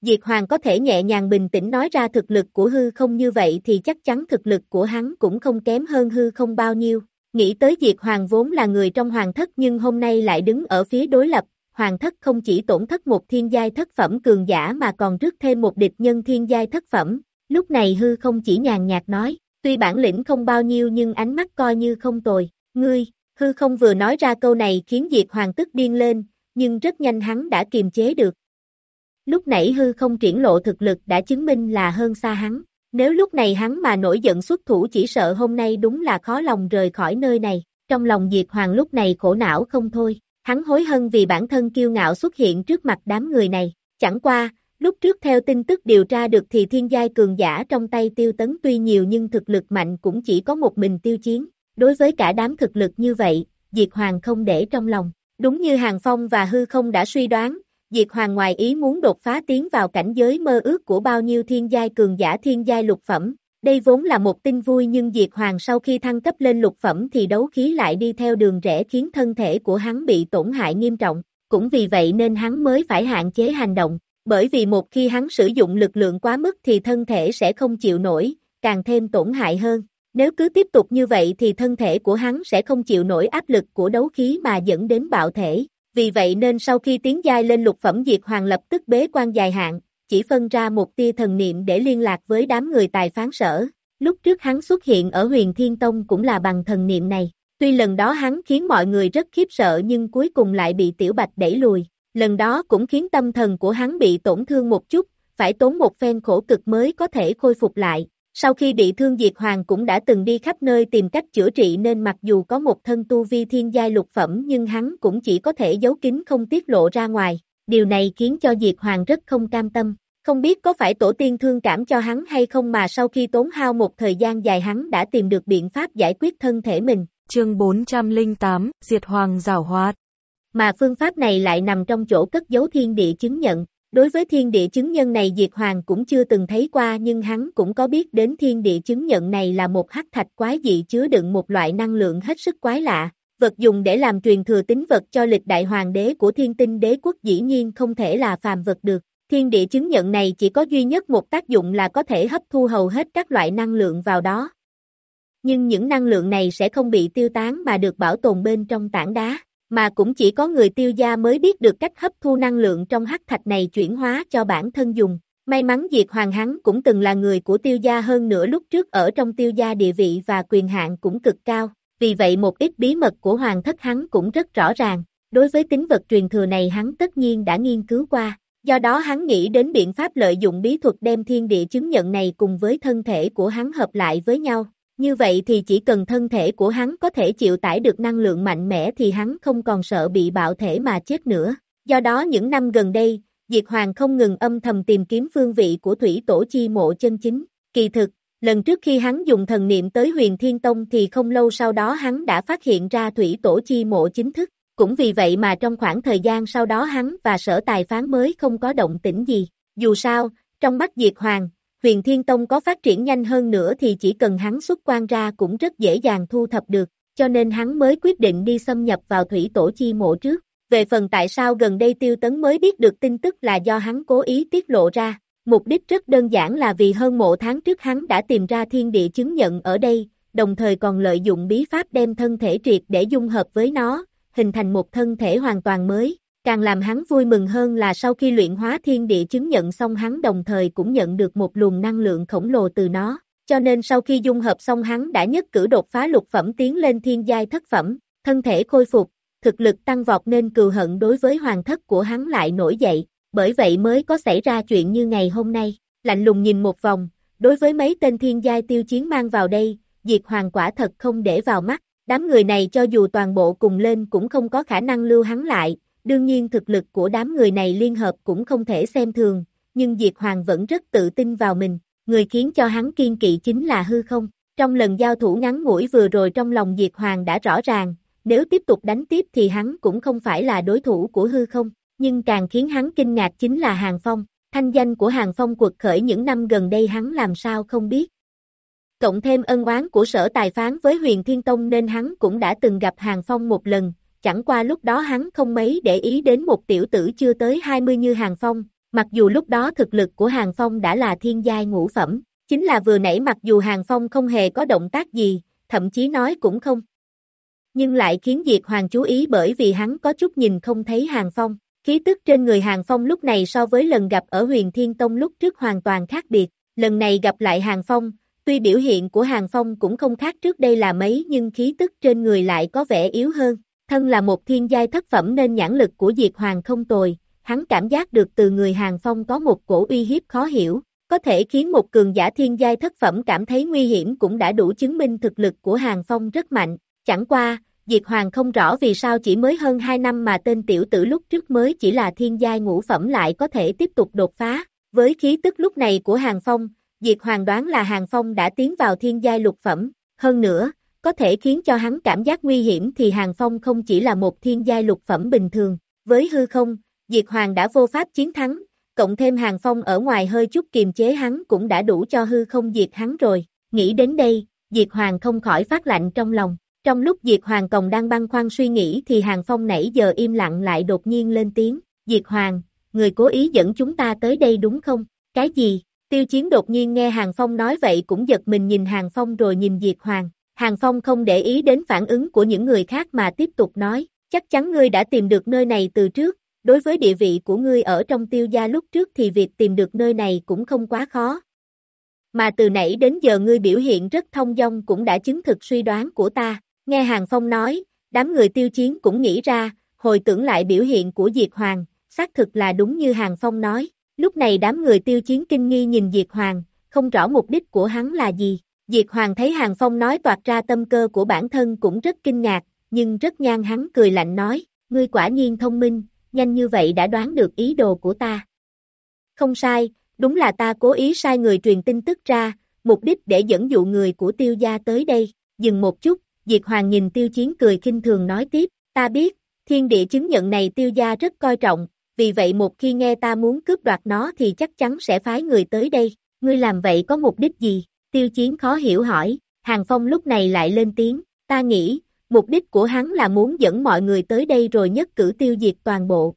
[SPEAKER 2] Diệt Hoàng có thể nhẹ nhàng bình tĩnh nói ra thực lực của hư không như vậy thì chắc chắn thực lực của hắn cũng không kém hơn hư không bao nhiêu. Nghĩ tới Diệt Hoàng vốn là người trong hoàng thất nhưng hôm nay lại đứng ở phía đối lập, hoàng thất không chỉ tổn thất một thiên giai thất phẩm cường giả mà còn rước thêm một địch nhân thiên giai thất phẩm. Lúc này hư không chỉ nhàn nhạt nói, tuy bản lĩnh không bao nhiêu nhưng ánh mắt coi như không tồi, ngươi, hư không vừa nói ra câu này khiến Diệt Hoàng tức điên lên, nhưng rất nhanh hắn đã kiềm chế được. Lúc nãy hư không triển lộ thực lực đã chứng minh là hơn xa hắn, Nếu lúc này hắn mà nổi giận xuất thủ chỉ sợ hôm nay đúng là khó lòng rời khỏi nơi này, trong lòng Diệt Hoàng lúc này khổ não không thôi, hắn hối hận vì bản thân kiêu ngạo xuất hiện trước mặt đám người này, chẳng qua, lúc trước theo tin tức điều tra được thì thiên giai cường giả trong tay tiêu tấn tuy nhiều nhưng thực lực mạnh cũng chỉ có một mình tiêu chiến, đối với cả đám thực lực như vậy, Diệt Hoàng không để trong lòng, đúng như Hàng Phong và Hư không đã suy đoán, Diệt Hoàng ngoài ý muốn đột phá tiến vào cảnh giới mơ ước của bao nhiêu thiên giai cường giả thiên giai lục phẩm. Đây vốn là một tin vui nhưng Diệt Hoàng sau khi thăng cấp lên lục phẩm thì đấu khí lại đi theo đường rẽ khiến thân thể của hắn bị tổn hại nghiêm trọng. Cũng vì vậy nên hắn mới phải hạn chế hành động, bởi vì một khi hắn sử dụng lực lượng quá mức thì thân thể sẽ không chịu nổi, càng thêm tổn hại hơn. Nếu cứ tiếp tục như vậy thì thân thể của hắn sẽ không chịu nổi áp lực của đấu khí mà dẫn đến bạo thể. Vì vậy nên sau khi tiến giai lên lục phẩm Diệt Hoàng lập tức bế quan dài hạn, chỉ phân ra một tia thần niệm để liên lạc với đám người tài phán sở. Lúc trước hắn xuất hiện ở huyền Thiên Tông cũng là bằng thần niệm này. Tuy lần đó hắn khiến mọi người rất khiếp sợ nhưng cuối cùng lại bị Tiểu Bạch đẩy lùi. Lần đó cũng khiến tâm thần của hắn bị tổn thương một chút, phải tốn một phen khổ cực mới có thể khôi phục lại. Sau khi bị thương Diệt Hoàng cũng đã từng đi khắp nơi tìm cách chữa trị nên mặc dù có một thân tu vi thiên giai lục phẩm nhưng hắn cũng chỉ có thể giấu kín không tiết lộ ra ngoài. Điều này khiến cho Diệt Hoàng rất không cam tâm. Không biết có phải tổ tiên thương cảm cho hắn hay không mà sau khi tốn hao một thời gian dài hắn đã tìm được biện pháp giải quyết thân thể mình.
[SPEAKER 3] chương 408, Diệt Hoàng rào hoạt.
[SPEAKER 2] Mà phương pháp này lại nằm trong chỗ cất giấu thiên địa chứng nhận. Đối với thiên địa chứng nhân này Diệt Hoàng cũng chưa từng thấy qua nhưng hắn cũng có biết đến thiên địa chứng nhận này là một hắc thạch quái dị chứa đựng một loại năng lượng hết sức quái lạ. Vật dùng để làm truyền thừa tính vật cho lịch đại hoàng đế của thiên tinh đế quốc dĩ nhiên không thể là phàm vật được. Thiên địa chứng nhận này chỉ có duy nhất một tác dụng là có thể hấp thu hầu hết các loại năng lượng vào đó. Nhưng những năng lượng này sẽ không bị tiêu tán mà được bảo tồn bên trong tảng đá mà cũng chỉ có người tiêu gia mới biết được cách hấp thu năng lượng trong hắc thạch này chuyển hóa cho bản thân dùng. May mắn Diệt Hoàng hắn cũng từng là người của tiêu gia hơn nữa lúc trước ở trong tiêu gia địa vị và quyền hạn cũng cực cao, vì vậy một ít bí mật của Hoàng thất hắn cũng rất rõ ràng. Đối với tính vật truyền thừa này hắn tất nhiên đã nghiên cứu qua, do đó hắn nghĩ đến biện pháp lợi dụng bí thuật đem thiên địa chứng nhận này cùng với thân thể của hắn hợp lại với nhau, như vậy thì chỉ cần thân thể của hắn có thể chịu tải được năng lượng mạnh mẽ thì hắn không còn sợ bị bạo thể mà chết nữa. Do đó những năm gần đây, Diệt Hoàng không ngừng âm thầm tìm kiếm phương vị của thủy tổ chi mộ chân chính. Kỳ thực, lần trước khi hắn dùng thần niệm tới huyền thiên tông thì không lâu sau đó hắn đã phát hiện ra thủy tổ chi mộ chính thức. Cũng vì vậy mà trong khoảng thời gian sau đó hắn và sở tài phán mới không có động tĩnh gì. Dù sao, trong Bắc Diệt Hoàng, huyền thiên tông có phát triển nhanh hơn nữa thì chỉ cần hắn xuất quan ra cũng rất dễ dàng thu thập được, cho nên hắn mới quyết định đi xâm nhập vào thủy tổ chi mộ trước. Về phần tại sao gần đây tiêu tấn mới biết được tin tức là do hắn cố ý tiết lộ ra, mục đích rất đơn giản là vì hơn mộ tháng trước hắn đã tìm ra thiên địa chứng nhận ở đây, đồng thời còn lợi dụng bí pháp đem thân thể triệt để dung hợp với nó, hình thành một thân thể hoàn toàn mới, Càng làm hắn vui mừng hơn là sau khi luyện hóa thiên địa chứng nhận xong hắn đồng thời cũng nhận được một luồng năng lượng khổng lồ từ nó, cho nên sau khi dung hợp xong hắn đã nhất cử đột phá lục phẩm tiến lên thiên giai thất phẩm, thân thể khôi phục, thực lực tăng vọt nên cừu hận đối với hoàng thất của hắn lại nổi dậy, bởi vậy mới có xảy ra chuyện như ngày hôm nay, lạnh lùng nhìn một vòng, đối với mấy tên thiên giai tiêu chiến mang vào đây, diệt hoàng quả thật không để vào mắt, đám người này cho dù toàn bộ cùng lên cũng không có khả năng lưu hắn lại, đương nhiên thực lực của đám người này liên hợp cũng không thể xem thường, nhưng Diệt Hoàng vẫn rất tự tin vào mình, người khiến cho hắn kiên kỵ chính là hư không. Trong lần giao thủ ngắn ngủi vừa rồi trong lòng Diệt Hoàng đã rõ ràng, nếu tiếp tục đánh tiếp thì hắn cũng không phải là đối thủ của hư không, nhưng càng khiến hắn kinh ngạc chính là Hàng Phong, thanh danh của Hàng Phong quật khởi những năm gần đây hắn làm sao không biết. Cộng thêm ân oán của sở tài phán với huyền Thiên Tông nên hắn cũng đã từng gặp Hàng Phong một lần, chẳng qua lúc đó hắn không mấy để ý đến một tiểu tử chưa tới 20 như Hàng Phong, mặc dù lúc đó thực lực của Hàng Phong đã là thiên giai ngũ phẩm, chính là vừa nãy mặc dù Hàng Phong không hề có động tác gì, thậm chí nói cũng không. Nhưng lại khiến Diệt Hoàng chú ý bởi vì hắn có chút nhìn không thấy Hàng Phong, khí tức trên người Hàng Phong lúc này so với lần gặp ở huyền Thiên Tông lúc trước hoàn toàn khác biệt, lần này gặp lại Hàng Phong, tuy biểu hiện của Hàng Phong cũng không khác trước đây là mấy nhưng khí tức trên người lại có vẻ yếu hơn, Thân là một thiên giai thất phẩm nên nhãn lực của Diệt Hoàng không tồi, hắn cảm giác được từ người Hàng Phong có một cổ uy hiếp khó hiểu, có thể khiến một cường giả thiên giai thất phẩm cảm thấy nguy hiểm cũng đã đủ chứng minh thực lực của Hàng Phong rất mạnh. Chẳng qua, Diệt Hoàng không rõ vì sao chỉ mới hơn 2 năm mà tên tiểu tử lúc trước mới chỉ là thiên giai ngũ phẩm lại có thể tiếp tục đột phá. Với khí tức lúc này của Hàng Phong, Diệt Hoàng đoán là Hàng Phong đã tiến vào thiên giai lục phẩm. Hơn nữa, có thể khiến cho hắn cảm giác nguy hiểm thì Hàng Phong không chỉ là một thiên giai lục phẩm bình thường. Với hư không, Diệt Hoàng đã vô pháp chiến thắng, cộng thêm Hàng Phong ở ngoài hơi chút kiềm chế hắn cũng đã đủ cho hư không diệt hắn rồi. Nghĩ đến đây, Diệt Hoàng không khỏi phát lạnh trong lòng. Trong lúc Diệt Hoàng Còng đang băn khoăn suy nghĩ thì Hàng Phong nãy giờ im lặng lại đột nhiên lên tiếng. Diệt Hoàng, người cố ý dẫn chúng ta tới đây đúng không? Cái gì? Tiêu Chiến đột nhiên nghe Hàng Phong nói vậy cũng giật mình nhìn Hàng Phong rồi nhìn Diệt Hoàng. Hàng Phong không để ý đến phản ứng của những người khác mà tiếp tục nói, chắc chắn ngươi đã tìm được nơi này từ trước, đối với địa vị của ngươi ở trong tiêu gia lúc trước thì việc tìm được nơi này cũng không quá khó. Mà từ nãy đến giờ ngươi biểu hiện rất thông dong cũng đã chứng thực suy đoán của ta, nghe Hàng Phong nói, đám người tiêu chiến cũng nghĩ ra, hồi tưởng lại biểu hiện của Diệt Hoàng, xác thực là đúng như Hàng Phong nói, lúc này đám người tiêu chiến kinh nghi nhìn Diệt Hoàng, không rõ mục đích của hắn là gì. Diệt Hoàng thấy Hàng Phong nói toạt ra tâm cơ của bản thân cũng rất kinh ngạc, nhưng rất nhan hắn cười lạnh nói, ngươi quả nhiên thông minh, nhanh như vậy đã đoán được ý đồ của ta. Không sai, đúng là ta cố ý sai người truyền tin tức ra, mục đích để dẫn dụ người của tiêu gia tới đây, dừng một chút, Diệt Hoàng nhìn tiêu chiến cười kinh thường nói tiếp, ta biết, thiên địa chứng nhận này tiêu gia rất coi trọng, vì vậy một khi nghe ta muốn cướp đoạt nó thì chắc chắn sẽ phái người tới đây, ngươi làm vậy có mục đích gì? Tiêu chiến khó hiểu hỏi, Hàng Phong lúc này lại lên tiếng, ta nghĩ, mục đích của hắn là muốn dẫn mọi người tới đây rồi nhất cử tiêu diệt toàn bộ.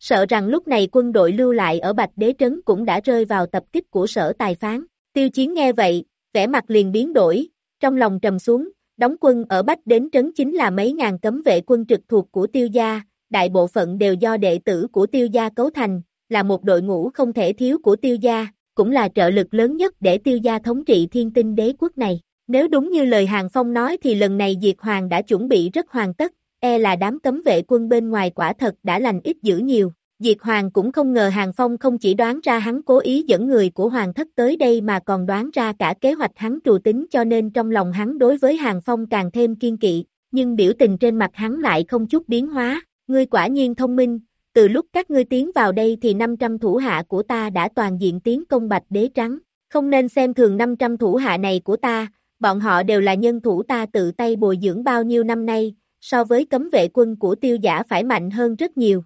[SPEAKER 2] Sợ rằng lúc này quân đội lưu lại ở Bạch Đế Trấn cũng đã rơi vào tập kích của sở tài phán. Tiêu chiến nghe vậy, vẻ mặt liền biến đổi, trong lòng trầm xuống, đóng quân ở Bách Đến Trấn chính là mấy ngàn cấm vệ quân trực thuộc của tiêu gia, đại bộ phận đều do đệ tử của tiêu gia cấu thành, là một đội ngũ không thể thiếu của tiêu gia, cũng là trợ lực lớn nhất để tiêu gia thống trị thiên tinh đế quốc này. Nếu đúng như lời Hàng Phong nói thì lần này Diệt Hoàng đã chuẩn bị rất hoàn tất, e là đám cấm vệ quân bên ngoài quả thật đã lành ít dữ nhiều. Diệt Hoàng cũng không ngờ Hàng Phong không chỉ đoán ra hắn cố ý dẫn người của Hoàng thất tới đây mà còn đoán ra cả kế hoạch hắn trù tính cho nên trong lòng hắn đối với Hàng Phong càng thêm kiên kỵ, nhưng biểu tình trên mặt hắn lại không chút biến hóa, ngươi quả nhiên thông minh, từ lúc các ngươi tiến vào đây thì 500 thủ hạ của ta đã toàn diện tiến công bạch đế trắng, không nên xem thường 500 thủ hạ này của ta, bọn họ đều là nhân thủ ta tự tay bồi dưỡng bao nhiêu năm nay, so với cấm vệ quân của tiêu giả phải mạnh hơn rất nhiều.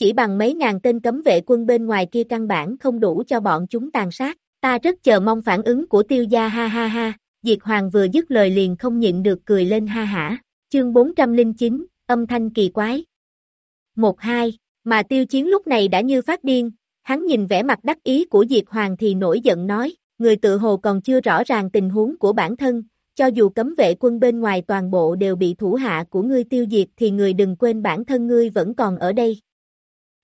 [SPEAKER 2] Chỉ bằng mấy ngàn tên cấm vệ quân bên ngoài kia căn bản không đủ cho bọn chúng tàn sát, ta rất chờ mong phản ứng của tiêu gia ha ha ha, Diệt Hoàng vừa dứt lời liền không nhịn được cười lên ha hả, chương 409, âm thanh kỳ quái. Một hai, mà tiêu chiến lúc này đã như phát điên, hắn nhìn vẻ mặt đắc ý của Diệt Hoàng thì nổi giận nói, người tự hồ còn chưa rõ ràng tình huống của bản thân, cho dù cấm vệ quân bên ngoài toàn bộ đều bị thủ hạ của ngươi tiêu diệt thì người đừng quên bản thân ngươi vẫn còn ở đây.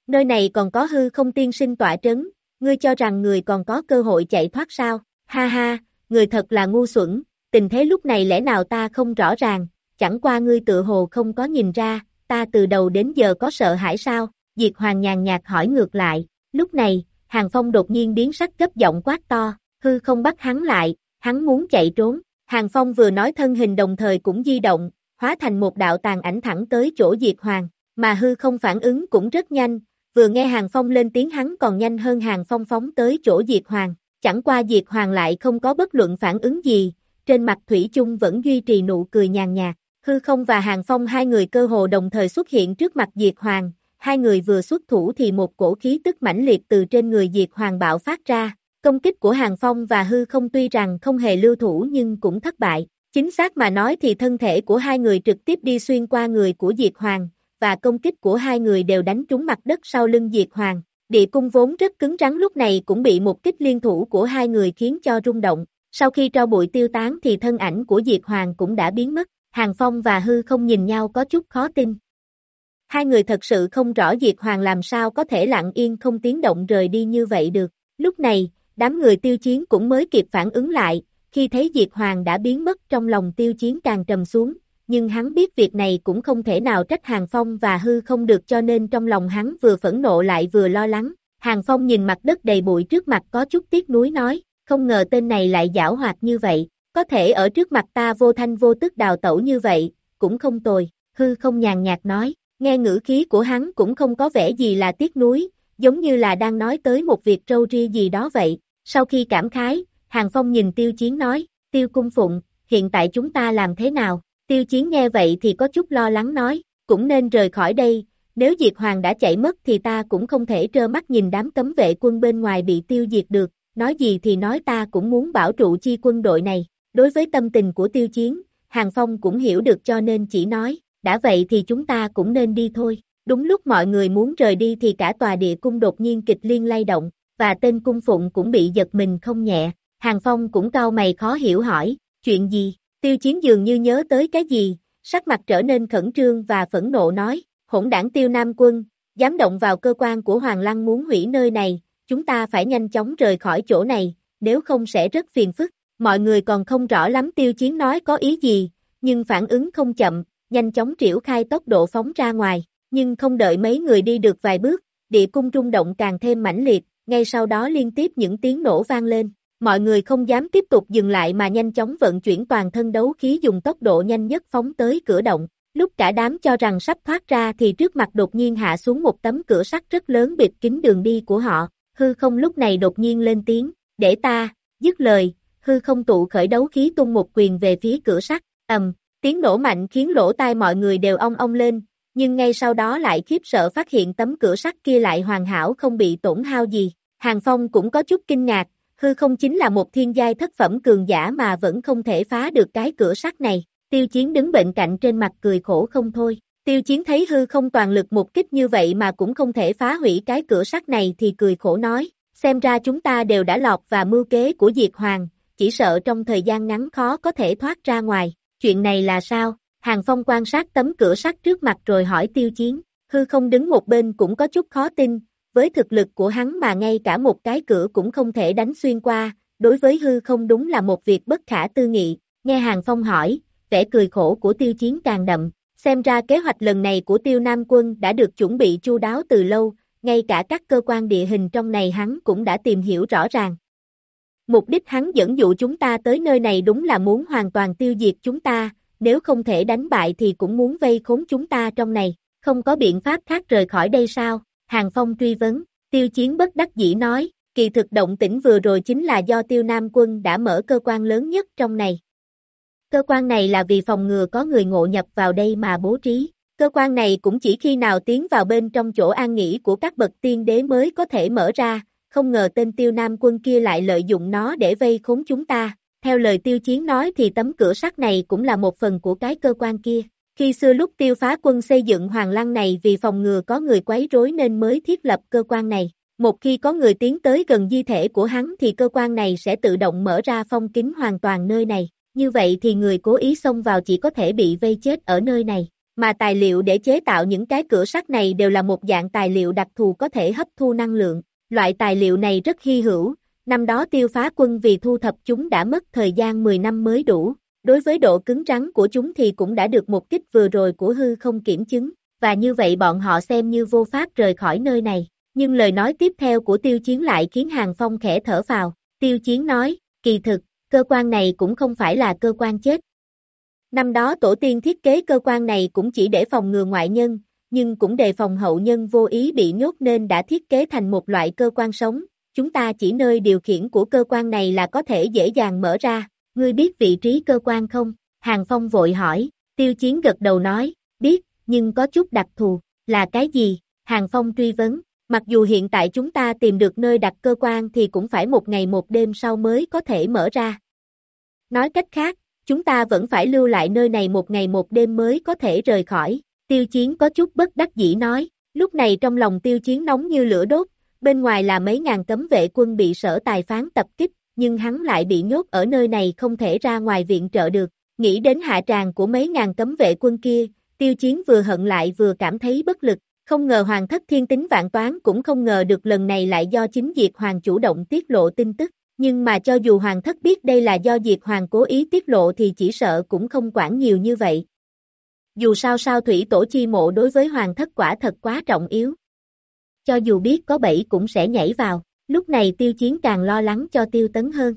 [SPEAKER 2] Nơi này còn có hư không tiên sinh tỏa trấn, ngươi cho rằng người còn có cơ hội chạy thoát sao, ha ha, người thật là ngu xuẩn, tình thế lúc này lẽ nào ta không rõ ràng, chẳng qua ngươi tự hồ không có nhìn ra, ta từ đầu đến giờ có sợ hãi sao, Diệt Hoàng nhàn nhạt hỏi ngược lại, lúc này, Hàng Phong đột nhiên biến sắc gấp giọng quát to, hư không bắt hắn lại, hắn muốn chạy trốn. Hàng Phong vừa nói thân hình đồng thời cũng di động, hóa thành một đạo tàn ảnh thẳng tới chỗ Diệt Hoàng, mà hư không phản ứng cũng rất nhanh, vừa nghe Hàng Phong lên tiếng hắn còn nhanh hơn Hàng Phong phóng tới chỗ Diệt Hoàng, chẳng qua Diệt Hoàng lại không có bất luận phản ứng gì, trên mặt Thủy chung vẫn duy trì nụ cười nhàn nhạt, hư không và Hàng Phong hai người cơ hồ đồng thời xuất hiện trước mặt Diệt Hoàng, hai người vừa xuất thủ thì một cổ khí tức mãnh liệt từ trên người Diệt Hoàng bạo phát ra, Công kích của Hàng Phong và hư không tuy rằng không hề lưu thủ nhưng cũng thất bại. Chính xác mà nói thì thân thể của hai người trực tiếp đi xuyên qua người của Diệt Hoàng, và công kích của hai người đều đánh trúng mặt đất sau lưng Diệt Hoàng. Địa cung vốn rất cứng rắn lúc này cũng bị một kích liên thủ của hai người khiến cho rung động. Sau khi tro bụi tiêu tán thì thân ảnh của Diệt Hoàng cũng đã biến mất. Hàng Phong và Hư không nhìn nhau có chút khó tin. Hai người thật sự không rõ Diệt Hoàng làm sao có thể lặng yên không tiếng động rời đi như vậy được. Lúc này, đám người tiêu chiến cũng mới kịp phản ứng lại, khi thấy Diệt Hoàng đã biến mất trong lòng tiêu chiến càng trầm xuống, nhưng hắn biết việc này cũng không thể nào trách Hàng Phong và hư không được cho nên trong lòng hắn vừa phẫn nộ lại vừa lo lắng, Hàng Phong nhìn mặt đất đầy bụi trước mặt có chút tiếc nuối nói, không ngờ tên này lại giảo hoạt như vậy, có thể ở trước mặt ta vô thanh vô tức đào tẩu như vậy, cũng không tồi, hư không nhàn nhạt nói, nghe ngữ khí của hắn cũng không có vẻ gì là tiếc nuối, giống như là đang nói tới một việc trâu ria gì đó vậy. Sau khi cảm khái, Hàng Phong nhìn Tiêu Chiến nói, Tiêu Cung Phụng, hiện tại chúng ta làm thế nào? Tiêu Chiến nghe vậy thì có chút lo lắng nói, cũng nên rời khỏi đây, nếu Diệt Hoàng đã chạy mất thì ta cũng không thể trơ mắt nhìn đám cấm vệ quân bên ngoài bị tiêu diệt được, nói gì thì nói ta cũng muốn bảo trụ chi quân đội này. Đối với tâm tình của Tiêu Chiến, Hàng Phong cũng hiểu được cho nên chỉ nói, đã vậy thì chúng ta cũng nên đi thôi. Đúng lúc mọi người muốn rời đi thì cả tòa địa cung đột nhiên kịch liên lay động, và tên cung phụng cũng bị giật mình không nhẹ. Hàng Phong cũng cau mày khó hiểu hỏi, chuyện gì? Tiêu chiến dường như nhớ tới cái gì, sắc mặt trở nên khẩn trương và phẫn nộ nói, hỗn đảng tiêu nam quân, dám động vào cơ quan của Hoàng Lăng muốn hủy nơi này, chúng ta phải nhanh chóng rời khỏi chỗ này, nếu không sẽ rất phiền phức. Mọi người còn không rõ lắm tiêu chiến nói có ý gì, nhưng phản ứng không chậm, nhanh chóng triển khai tốc độ phóng ra ngoài, nhưng không đợi mấy người đi được vài bước, địa cung rung động càng thêm mãnh liệt, ngay sau đó liên tiếp những tiếng nổ vang lên. Mọi người không dám tiếp tục dừng lại mà nhanh chóng vận chuyển toàn thân đấu khí dùng tốc độ nhanh nhất phóng tới cửa động. Lúc cả đám cho rằng sắp thoát ra thì trước mặt đột nhiên hạ xuống một tấm cửa sắt rất lớn bịt kín đường đi của họ. Hư không lúc này đột nhiên lên tiếng, để ta, dứt lời, hư không tụ khởi đấu khí tung một quyền về phía cửa sắt, ầm, tiếng nổ mạnh khiến lỗ tai mọi người đều ong ong lên, nhưng ngay sau đó lại khiếp sợ phát hiện tấm cửa sắt kia lại hoàn hảo không bị tổn hao gì. Hàng Phong cũng có chút kinh ngạc, hư không chính là một thiên giai thất phẩm cường giả mà vẫn không thể phá được cái cửa sắt này. Tiêu chiến đứng bệnh cạnh trên mặt cười khổ không thôi. Tiêu chiến thấy hư không toàn lực một kích như vậy mà cũng không thể phá hủy cái cửa sắt này thì cười khổ nói, xem ra chúng ta đều đã lọt và mưu kế của Diệt Hoàng, chỉ sợ trong thời gian ngắn khó có thể thoát ra ngoài. Chuyện này là sao? Hàng Phong quan sát tấm cửa sắt trước mặt rồi hỏi tiêu chiến, hư không đứng một bên cũng có chút khó tin, với thực lực của hắn mà ngay cả một cái cửa cũng không thể đánh xuyên qua, đối với hư không đúng là một việc bất khả tư nghị, nghe Hàng Phong hỏi, vẻ cười khổ của tiêu chiến càng đậm, xem ra kế hoạch lần này của tiêu Nam quân đã được chuẩn bị chu đáo từ lâu, ngay cả các cơ quan địa hình trong này hắn cũng đã tìm hiểu rõ ràng. Mục đích hắn dẫn dụ chúng ta tới nơi này đúng là muốn hoàn toàn tiêu diệt chúng ta, nếu không thể đánh bại thì cũng muốn vây khốn chúng ta trong này, không có biện pháp khác rời khỏi đây sao? Hàng Phong truy vấn, tiêu chiến bất đắc dĩ nói, kỳ thực động tĩnh vừa rồi chính là do tiêu Nam quân đã mở cơ quan lớn nhất trong này. Cơ quan này là vì phòng ngừa có người ngộ nhập vào đây mà bố trí. Cơ quan này cũng chỉ khi nào tiến vào bên trong chỗ an nghỉ của các bậc tiên đế mới có thể mở ra, không ngờ tên tiêu nam quân kia lại lợi dụng nó để vây khốn chúng ta. Theo lời tiêu chiến nói thì tấm cửa sắt này cũng là một phần của cái cơ quan kia. Khi xưa lúc tiêu phá quân xây dựng hoàng lăng này vì phòng ngừa có người quấy rối nên mới thiết lập cơ quan này. Một khi có người tiến tới gần di thể của hắn thì cơ quan này sẽ tự động mở ra phong kính hoàn toàn nơi này. Như vậy thì người cố ý xông vào chỉ có thể bị vây chết ở nơi này. Mà tài liệu để chế tạo những cái cửa sắt này đều là một dạng tài liệu đặc thù có thể hấp thu năng lượng. Loại tài liệu này rất hy hữu, năm đó tiêu phá quân vì thu thập chúng đã mất thời gian 10 năm mới đủ. Đối với độ cứng rắn của chúng thì cũng đã được một kích vừa rồi của hư không kiểm chứng, và như vậy bọn họ xem như vô pháp rời khỏi nơi này. Nhưng lời nói tiếp theo của tiêu chiến lại khiến Hàng Phong khẽ thở vào. Tiêu chiến nói, kỳ thực, cơ quan này cũng không phải là cơ quan chết. Năm đó tổ tiên thiết kế cơ quan này cũng chỉ để phòng ngừa ngoại nhân, nhưng cũng đề phòng hậu nhân vô ý bị nhốt nên đã thiết kế thành một loại cơ quan sống. Chúng ta chỉ nơi điều khiển của cơ quan này là có thể dễ dàng mở ra. Ngươi biết vị trí cơ quan không? Hàng Phong vội hỏi, tiêu chiến gật đầu nói, biết, nhưng có chút đặc thù, là cái gì? Hàng Phong truy vấn, mặc dù hiện tại chúng ta tìm được nơi đặt cơ quan thì cũng phải một ngày một đêm sau mới có thể mở ra. Nói cách khác, chúng ta vẫn phải lưu lại nơi này một ngày một đêm mới có thể rời khỏi. Tiêu chiến có chút bất đắc dĩ nói, lúc này trong lòng tiêu chiến nóng như lửa đốt, bên ngoài là mấy ngàn cấm vệ quân bị sở tài phán tập kích, nhưng hắn lại bị nhốt ở nơi này không thể ra ngoài viện trợ được. Nghĩ đến hạ tràng của mấy ngàn cấm vệ quân kia, tiêu chiến vừa hận lại vừa cảm thấy bất lực, không ngờ hoàng thất thiên tính vạn toán cũng không ngờ được lần này lại do chính diệt hoàng chủ động tiết lộ tin tức, nhưng mà cho dù hoàng thất biết đây là do diệt hoàng cố ý tiết lộ thì chỉ sợ cũng không quản nhiều như vậy. Dù sao sao thủy tổ chi mộ đối với hoàng thất quả thật quá trọng yếu. cho dù biết có bẫy cũng sẽ nhảy vào, lúc này tiêu chiến càng lo lắng cho tiêu tấn hơn.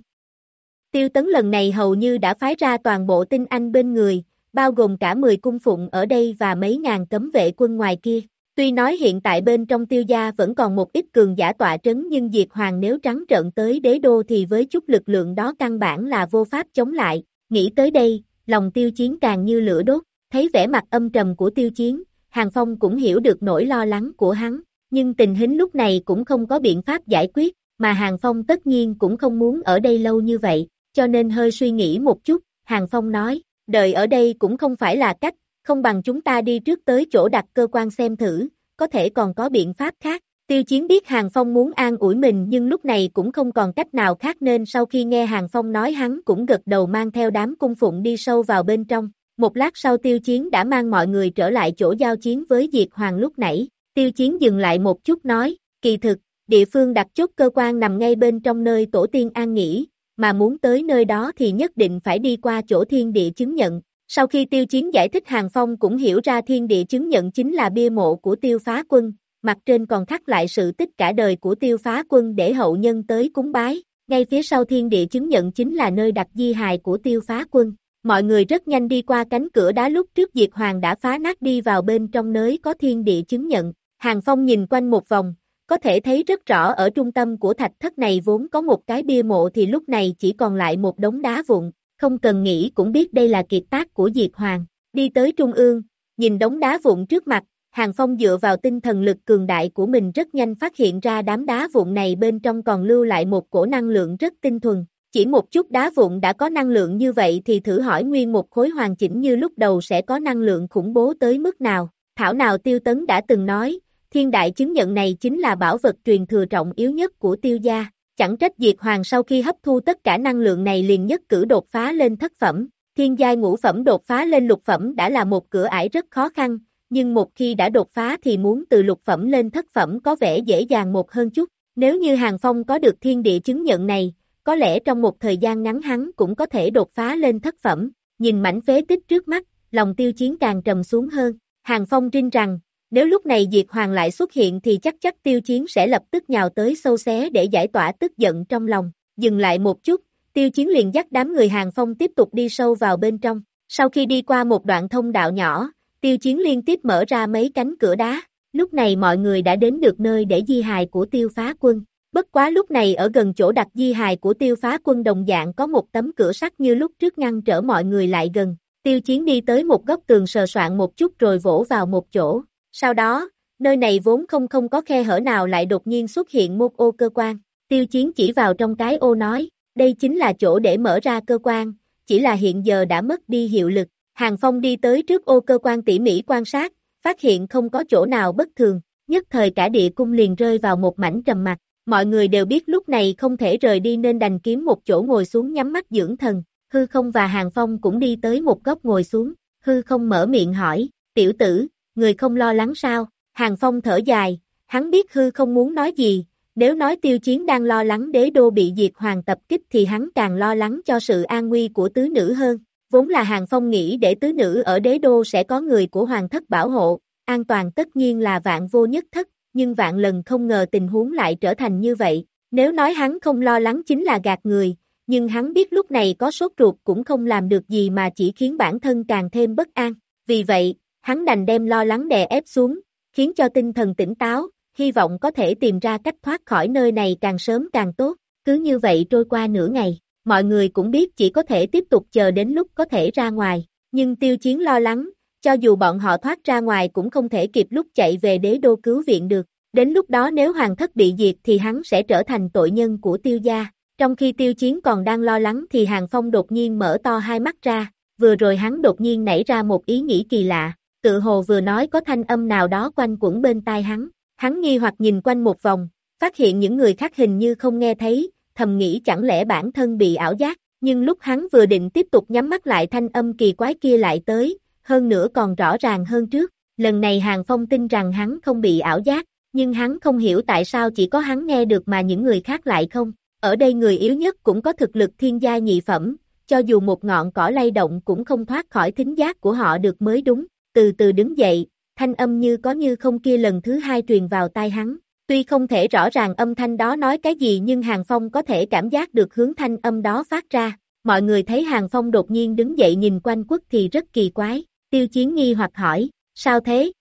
[SPEAKER 2] Tiêu tấn lần này hầu như đã phái ra toàn bộ tinh anh bên người, bao gồm cả 10 cung phụng ở đây và mấy ngàn cấm vệ quân ngoài kia. Tuy nói hiện tại bên trong tiêu gia vẫn còn một ít cường giả tọa trấn nhưng Diệt Hoàng nếu trắng trợn tới đế đô thì với chút lực lượng đó căn bản là vô pháp chống lại. Nghĩ tới đây, lòng tiêu chiến càng như lửa đốt, thấy vẻ mặt âm trầm của tiêu chiến, Hàng Phong cũng hiểu được nỗi lo lắng của hắn, nhưng tình hình lúc này cũng không có biện pháp giải quyết, mà Hàng Phong tất nhiên cũng không muốn ở đây lâu như vậy, cho nên hơi suy nghĩ một chút, Hàng Phong nói, đợi ở đây cũng không phải là cách, không bằng chúng ta đi trước tới chỗ đặt cơ quan xem thử, có thể còn có biện pháp khác. Tiêu Chiến biết Hàng Phong muốn an ủi mình nhưng lúc này cũng không còn cách nào khác nên sau khi nghe Hàng Phong nói hắn cũng gật đầu mang theo đám cung phụng đi sâu vào bên trong. Một lát sau Tiêu Chiến đã mang mọi người trở lại chỗ giao chiến với Diệt Hoàng lúc nãy. Tiêu Chiến dừng lại một chút nói, kỳ thực, địa phương đặt chốt cơ quan nằm ngay bên trong nơi tổ tiên an nghỉ, mà muốn tới nơi đó thì nhất định phải đi qua chỗ thiên địa chứng nhận. Sau khi tiêu chiến giải thích Hàng Phong cũng hiểu ra thiên địa chứng nhận chính là bia mộ của tiêu phá quân, mặt trên còn khắc lại sự tích cả đời của tiêu phá quân để hậu nhân tới cúng bái. Ngay phía sau thiên địa chứng nhận chính là nơi đặt di hài của tiêu phá quân. Mọi người rất nhanh đi qua cánh cửa đá lúc trước Diệt Hoàng đã phá nát đi vào bên trong nơi có thiên địa chứng nhận. Hàng Phong nhìn quanh một vòng, có thể thấy rất rõ ở trung tâm của thạch thất này vốn có một cái bia mộ thì lúc này chỉ còn lại một đống đá vụn, không cần nghĩ cũng biết đây là kiệt tác của Diệt Hoàng. Đi tới trung ương, nhìn đống đá vụn trước mặt, Hàng Phong dựa vào tinh thần lực cường đại của mình rất nhanh phát hiện ra đám đá vụn này bên trong còn lưu lại một cổ năng lượng rất tinh thuần. Chỉ một chút đá vụn đã có năng lượng như vậy thì thử hỏi nguyên một khối hoàn chỉnh như lúc đầu sẽ có năng lượng khủng bố tới mức nào. Thảo nào Tiêu Tấn đã từng nói, thiên đại chứng nhận này chính là bảo vật truyền thừa trọng yếu nhất của tiêu gia. Chẳng trách Diệt Hoàng sau khi hấp thu tất cả năng lượng này liền nhất cử đột phá lên thất phẩm, thiên giai ngũ phẩm đột phá lên lục phẩm đã là một cửa ải rất khó khăn, nhưng một khi đã đột phá thì muốn từ lục phẩm lên thất phẩm có vẻ dễ dàng một hơn chút. Nếu như Hàng Phong có được thiên địa chứng nhận này, có lẽ trong một thời gian ngắn hắn cũng có thể đột phá lên thất phẩm. Nhìn mảnh phế tích trước mắt, lòng tiêu chiến càng trầm xuống hơn. Hàng Phong rinh rằng, nếu lúc này Diệt Hoàng lại xuất hiện thì chắc chắc tiêu chiến sẽ lập tức nhào tới sâu xé để giải tỏa tức giận trong lòng. Dừng lại một chút, tiêu chiến liền dắt đám người hàng phong tiếp tục đi sâu vào bên trong. Sau khi đi qua một đoạn thông đạo nhỏ, tiêu chiến liên tiếp mở ra mấy cánh cửa đá. Lúc này mọi người đã đến được nơi để di hài của tiêu phá quân. Bất quá lúc này ở gần chỗ đặt di hài của tiêu phá quân đồng dạng có một tấm cửa sắt như lúc trước ngăn trở mọi người lại gần. Tiêu chiến đi tới một góc tường sờ soạn một chút rồi vỗ vào một chỗ. Sau đó, nơi này vốn không không có khe hở nào lại đột nhiên xuất hiện một ô cơ quan. Tiêu chiến chỉ vào trong cái ô nói, đây chính là chỗ để mở ra cơ quan, chỉ là hiện giờ đã mất đi hiệu lực. Hàng Phong đi tới trước ô cơ quan tỉ mỉ quan sát, phát hiện không có chỗ nào bất thường, nhất thời cả địa cung liền rơi vào một mảnh trầm mặc. Mọi người đều biết lúc này không thể rời đi nên đành kiếm một chỗ ngồi xuống nhắm mắt dưỡng thần. Hư không và Hàng Phong cũng đi tới một góc ngồi xuống. Hư không mở miệng hỏi, tiểu tử, người không lo lắng sao? Hàng Phong thở dài, hắn biết hư không muốn nói gì, nếu nói tiêu chiến đang lo lắng đế đô bị diệt hoàng tập kích thì hắn càng lo lắng cho sự an nguy của tứ nữ hơn. Vốn là Hàng Phong nghĩ để tứ nữ ở đế đô sẽ có người của hoàng thất bảo hộ, an toàn tất nhiên là vạn vô nhất thất, nhưng vạn lần không ngờ tình huống lại trở thành như vậy. Nếu nói hắn không lo lắng chính là gạt người, nhưng hắn biết lúc này có sốt ruột cũng không làm được gì mà chỉ khiến bản thân càng thêm bất an. Vì vậy, hắn đành đem lo lắng đè ép xuống, khiến cho tinh thần tỉnh táo, hy vọng có thể tìm ra cách thoát khỏi nơi này càng sớm càng tốt. Cứ như vậy trôi qua nửa ngày, mọi người cũng biết chỉ có thể tiếp tục chờ đến lúc có thể ra ngoài, nhưng tiêu chiến lo lắng, cho dù bọn họ thoát ra ngoài cũng không thể kịp lúc chạy về đế đô cứu viện được. Đến lúc đó nếu hoàng thất bị diệt thì hắn sẽ trở thành tội nhân của tiêu gia. Trong khi tiêu chiến còn đang lo lắng thì hàng phong đột nhiên mở to hai mắt ra, vừa rồi hắn đột nhiên nảy ra một ý nghĩ kỳ lạ, tự hồ vừa nói có thanh âm nào đó quanh quẩn bên tai hắn, hắn nghi hoặc nhìn quanh một vòng, phát hiện những người khác hình như không nghe thấy, thầm nghĩ chẳng lẽ bản thân bị ảo giác, nhưng lúc hắn vừa định tiếp tục nhắm mắt lại thanh âm kỳ quái kia lại tới, hơn nữa còn rõ ràng hơn trước, lần này Hàng Phong tin rằng hắn không bị ảo giác, nhưng hắn không hiểu tại sao chỉ có hắn nghe được mà những người khác lại không, ở đây người yếu nhất cũng có thực lực thiên gia nhị phẩm, cho dù một ngọn cỏ lay động cũng không thoát khỏi thính giác của họ được mới đúng, từ từ đứng dậy, thanh âm như có như không kia lần thứ hai truyền vào tai hắn, Tuy không thể rõ ràng âm thanh đó nói cái gì nhưng Hàng Phong có thể cảm giác được hướng thanh âm đó phát ra. Mọi người thấy Hàng Phong đột nhiên đứng dậy nhìn quanh quốc thì rất kỳ quái. Tiêu chiến nghi hoặc hỏi, sao thế?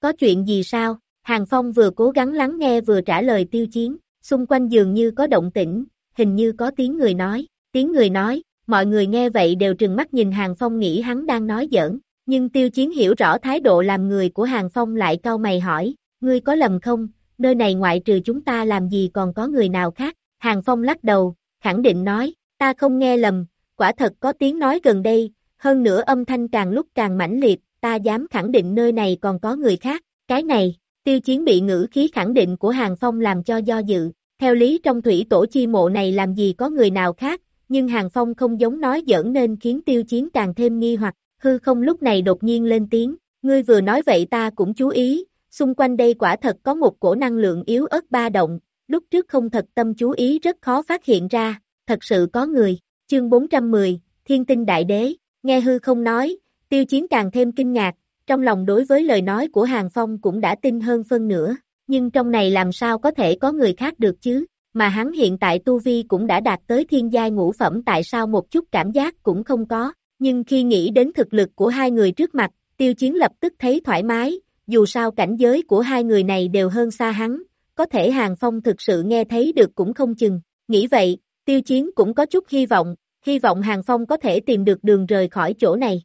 [SPEAKER 2] Có chuyện gì sao? Hàng Phong vừa cố gắng lắng nghe vừa trả lời tiêu chiến, xung quanh dường như có động tĩnh, hình như có tiếng người nói, tiếng người nói, mọi người nghe vậy đều trừng mắt nhìn Hàng Phong nghĩ hắn đang nói giỡn, nhưng tiêu chiến hiểu rõ thái độ làm người của Hàng Phong lại cau mày hỏi, ngươi có lầm không, nơi này ngoại trừ chúng ta làm gì còn có người nào khác, Hàng Phong lắc đầu, khẳng định nói, ta không nghe lầm, quả thật có tiếng nói gần đây, hơn nữa âm thanh càng lúc càng mãnh liệt, ta dám khẳng định nơi này còn có người khác, cái này, tiêu chiến bị ngữ khí khẳng định của Hàng Phong làm cho do dự, theo lý trong thủy tổ chi mộ này làm gì có người nào khác, nhưng Hàng Phong không giống nói giỡn nên khiến tiêu chiến càng thêm nghi hoặc, hư không lúc này đột nhiên lên tiếng, ngươi vừa nói vậy ta cũng chú ý, xung quanh đây quả thật có một cổ năng lượng yếu ớt ba động, lúc trước không thật tâm chú ý rất khó phát hiện ra, thật sự có người, chương 410, Thiên tinh đại đế, nghe hư không nói, tiêu chiến càng thêm kinh ngạc, trong lòng đối với lời nói của Hàng Phong cũng đã tin hơn phân nửa, nhưng trong này làm sao có thể có người khác được chứ, mà hắn hiện tại tu vi cũng đã đạt tới thiên giai ngũ phẩm tại sao một chút cảm giác cũng không có, nhưng khi nghĩ đến thực lực của hai người trước mặt, tiêu chiến lập tức thấy thoải mái, dù sao cảnh giới của hai người này đều hơn xa hắn, có thể Hàng Phong thực sự nghe thấy được cũng không chừng, nghĩ vậy, tiêu chiến cũng có chút hy vọng, hy vọng Hàng Phong có thể tìm được đường rời khỏi chỗ này.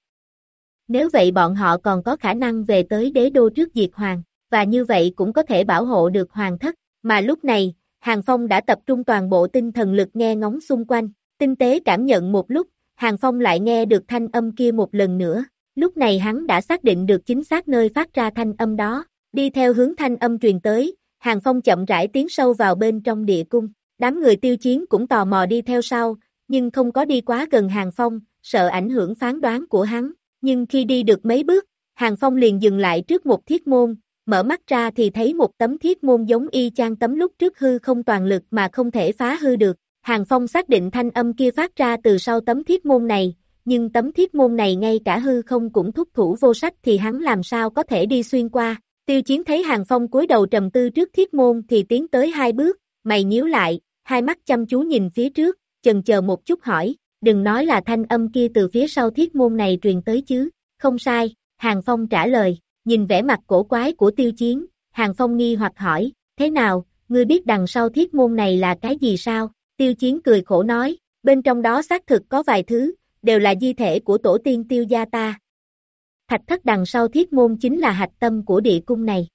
[SPEAKER 2] Nếu vậy bọn họ còn có khả năng về tới đế đô trước diệt hoàng, và như vậy cũng có thể bảo hộ được hoàng thất, mà lúc này, Hàng Phong đã tập trung toàn bộ tinh thần lực nghe ngóng xung quanh, tinh tế cảm nhận một lúc, Hàng Phong lại nghe được thanh âm kia một lần nữa, lúc này hắn đã xác định được chính xác nơi phát ra thanh âm đó, đi theo hướng thanh âm truyền tới, Hàng Phong chậm rãi tiến sâu vào bên trong địa cung, đám người tiêu chiến cũng tò mò đi theo sau, nhưng không có đi quá gần Hàng Phong, sợ ảnh hưởng phán đoán của hắn, nhưng khi đi được mấy bước, Hàng Phong liền dừng lại trước một thiết môn, mở mắt ra thì thấy một tấm thiết môn giống y chang tấm lúc trước hư không toàn lực mà không thể phá hư được. Hàng Phong xác định thanh âm kia phát ra từ sau tấm thiết môn này, nhưng tấm thiết môn này ngay cả hư không cũng thúc thủ vô sách thì hắn làm sao có thể đi xuyên qua. Tiêu chiến thấy Hàng Phong cúi đầu trầm tư trước thiết môn thì tiến tới hai bước, mày nhíu lại, hai mắt chăm chú nhìn phía trước, chần chờ một chút hỏi, đừng nói là thanh âm kia từ phía sau thiết môn này truyền tới chứ, không sai, Hàng Phong trả lời, nhìn vẻ mặt cổ quái của tiêu chiến, Hàng Phong nghi hoặc hỏi, thế nào, ngươi biết đằng sau thiết môn này là cái gì sao? Tiêu chiến cười khổ nói, bên trong đó xác thực có vài thứ, đều là di thể của tổ tiên tiêu gia ta. Thạch thất đằng sau thiết môn chính là hạch tâm của địa cung này.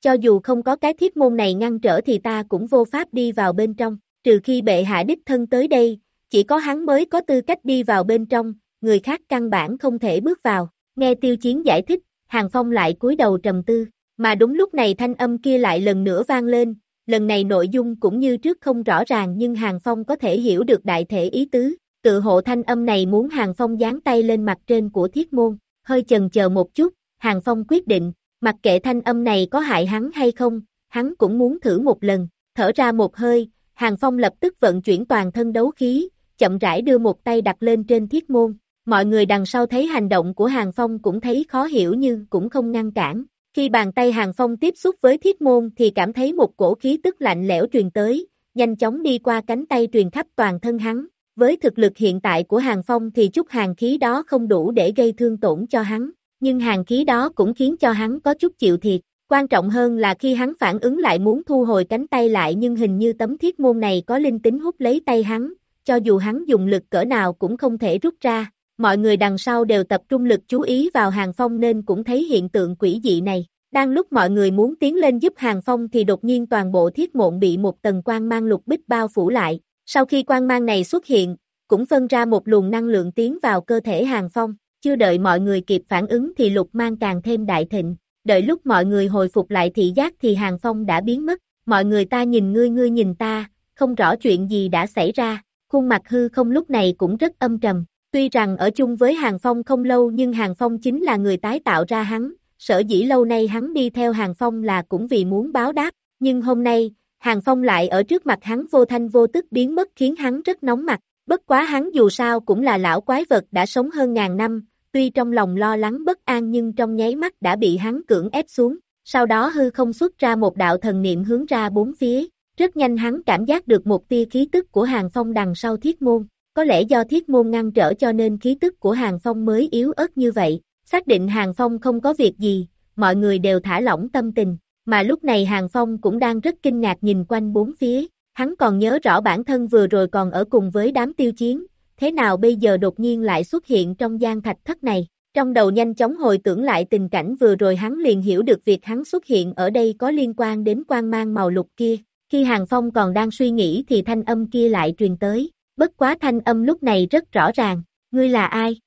[SPEAKER 2] Cho dù không có cái thiết môn này ngăn trở thì ta cũng vô pháp đi vào bên trong, trừ khi bệ hạ đích thân tới đây, chỉ có hắn mới có tư cách đi vào bên trong, người khác căn bản không thể bước vào. Nghe tiêu chiến giải thích, Hàng Phong lại cúi đầu trầm tư, mà đúng lúc này thanh âm kia lại lần nữa vang lên, lần này nội dung cũng như trước không rõ ràng nhưng Hàng Phong có thể hiểu được đại thể ý tứ, tự hộ thanh âm này muốn Hàng Phong dán tay lên mặt trên của thiết môn, hơi chần chờ một chút, Hàng Phong quyết định, mặc kệ thanh âm này có hại hắn hay không, hắn cũng muốn thử một lần, thở ra một hơi, Hàng Phong lập tức vận chuyển toàn thân đấu khí, chậm rãi đưa một tay đặt lên trên thiết môn, Mọi người đằng sau thấy hành động của Hàng Phong cũng thấy khó hiểu nhưng cũng không ngăn cản. Khi bàn tay Hàng Phong tiếp xúc với thiết môn thì cảm thấy một cổ khí tức lạnh lẽo truyền tới, nhanh chóng đi qua cánh tay truyền khắp toàn thân hắn. Với thực lực hiện tại của Hàng Phong thì chút hàng khí đó không đủ để gây thương tổn cho hắn, nhưng hàng khí đó cũng khiến cho hắn có chút chịu thiệt. Quan trọng hơn là khi hắn phản ứng lại muốn thu hồi cánh tay lại nhưng hình như tấm thiết môn này có linh tính hút lấy tay hắn, cho dù hắn dùng lực cỡ nào cũng không thể rút ra, mọi người đằng sau đều tập trung lực chú ý vào Hàng Phong nên cũng thấy hiện tượng quỷ dị này. Đang lúc mọi người muốn tiến lên giúp Hàng Phong thì đột nhiên toàn bộ thiết mộn bị một tầng quang mang lục bích bao phủ lại. Sau khi quang mang này xuất hiện, cũng phân ra một luồng năng lượng tiến vào cơ thể Hàng Phong. Chưa đợi mọi người kịp phản ứng thì lục mang càng thêm đại thịnh. Đợi lúc mọi người hồi phục lại thị giác thì Hàng Phong đã biến mất. Mọi người ta nhìn ngươi ngươi nhìn ta, không rõ chuyện gì đã xảy ra. Khuôn mặt hư không lúc này cũng rất âm trầm. Tuy rằng ở chung với Hàng Phong không lâu nhưng Hàng Phong chính là người tái tạo ra hắn, sở dĩ lâu nay hắn đi theo Hàng Phong là cũng vì muốn báo đáp, nhưng hôm nay, Hàng Phong lại ở trước mặt hắn vô thanh vô tức biến mất khiến hắn rất nóng mặt, bất quá hắn dù sao cũng là lão quái vật đã sống hơn ngàn năm, tuy trong lòng lo lắng bất an nhưng trong nháy mắt đã bị hắn cưỡng ép xuống, sau đó hư không xuất ra một đạo thần niệm hướng ra bốn phía, rất nhanh hắn cảm giác được một tia khí tức của Hàng Phong đằng sau thiết môn, có lẽ do thiết môn ngăn trở cho nên khí tức của Hàng Phong mới yếu ớt như vậy, xác định Hàng Phong không có việc gì, mọi người đều thả lỏng tâm tình, mà lúc này Hàng Phong cũng đang rất kinh ngạc nhìn quanh bốn phía, hắn còn nhớ rõ bản thân vừa rồi còn ở cùng với đám tiêu chiến, thế nào bây giờ đột nhiên lại xuất hiện trong gian thạch thất này, trong đầu nhanh chóng hồi tưởng lại tình cảnh vừa rồi hắn liền hiểu được việc hắn xuất hiện ở đây có liên quan đến quan mang màu lục kia, khi Hàng Phong còn đang suy nghĩ thì thanh âm kia lại truyền tới, bất quá thanh âm lúc này rất rõ ràng, ngươi là ai?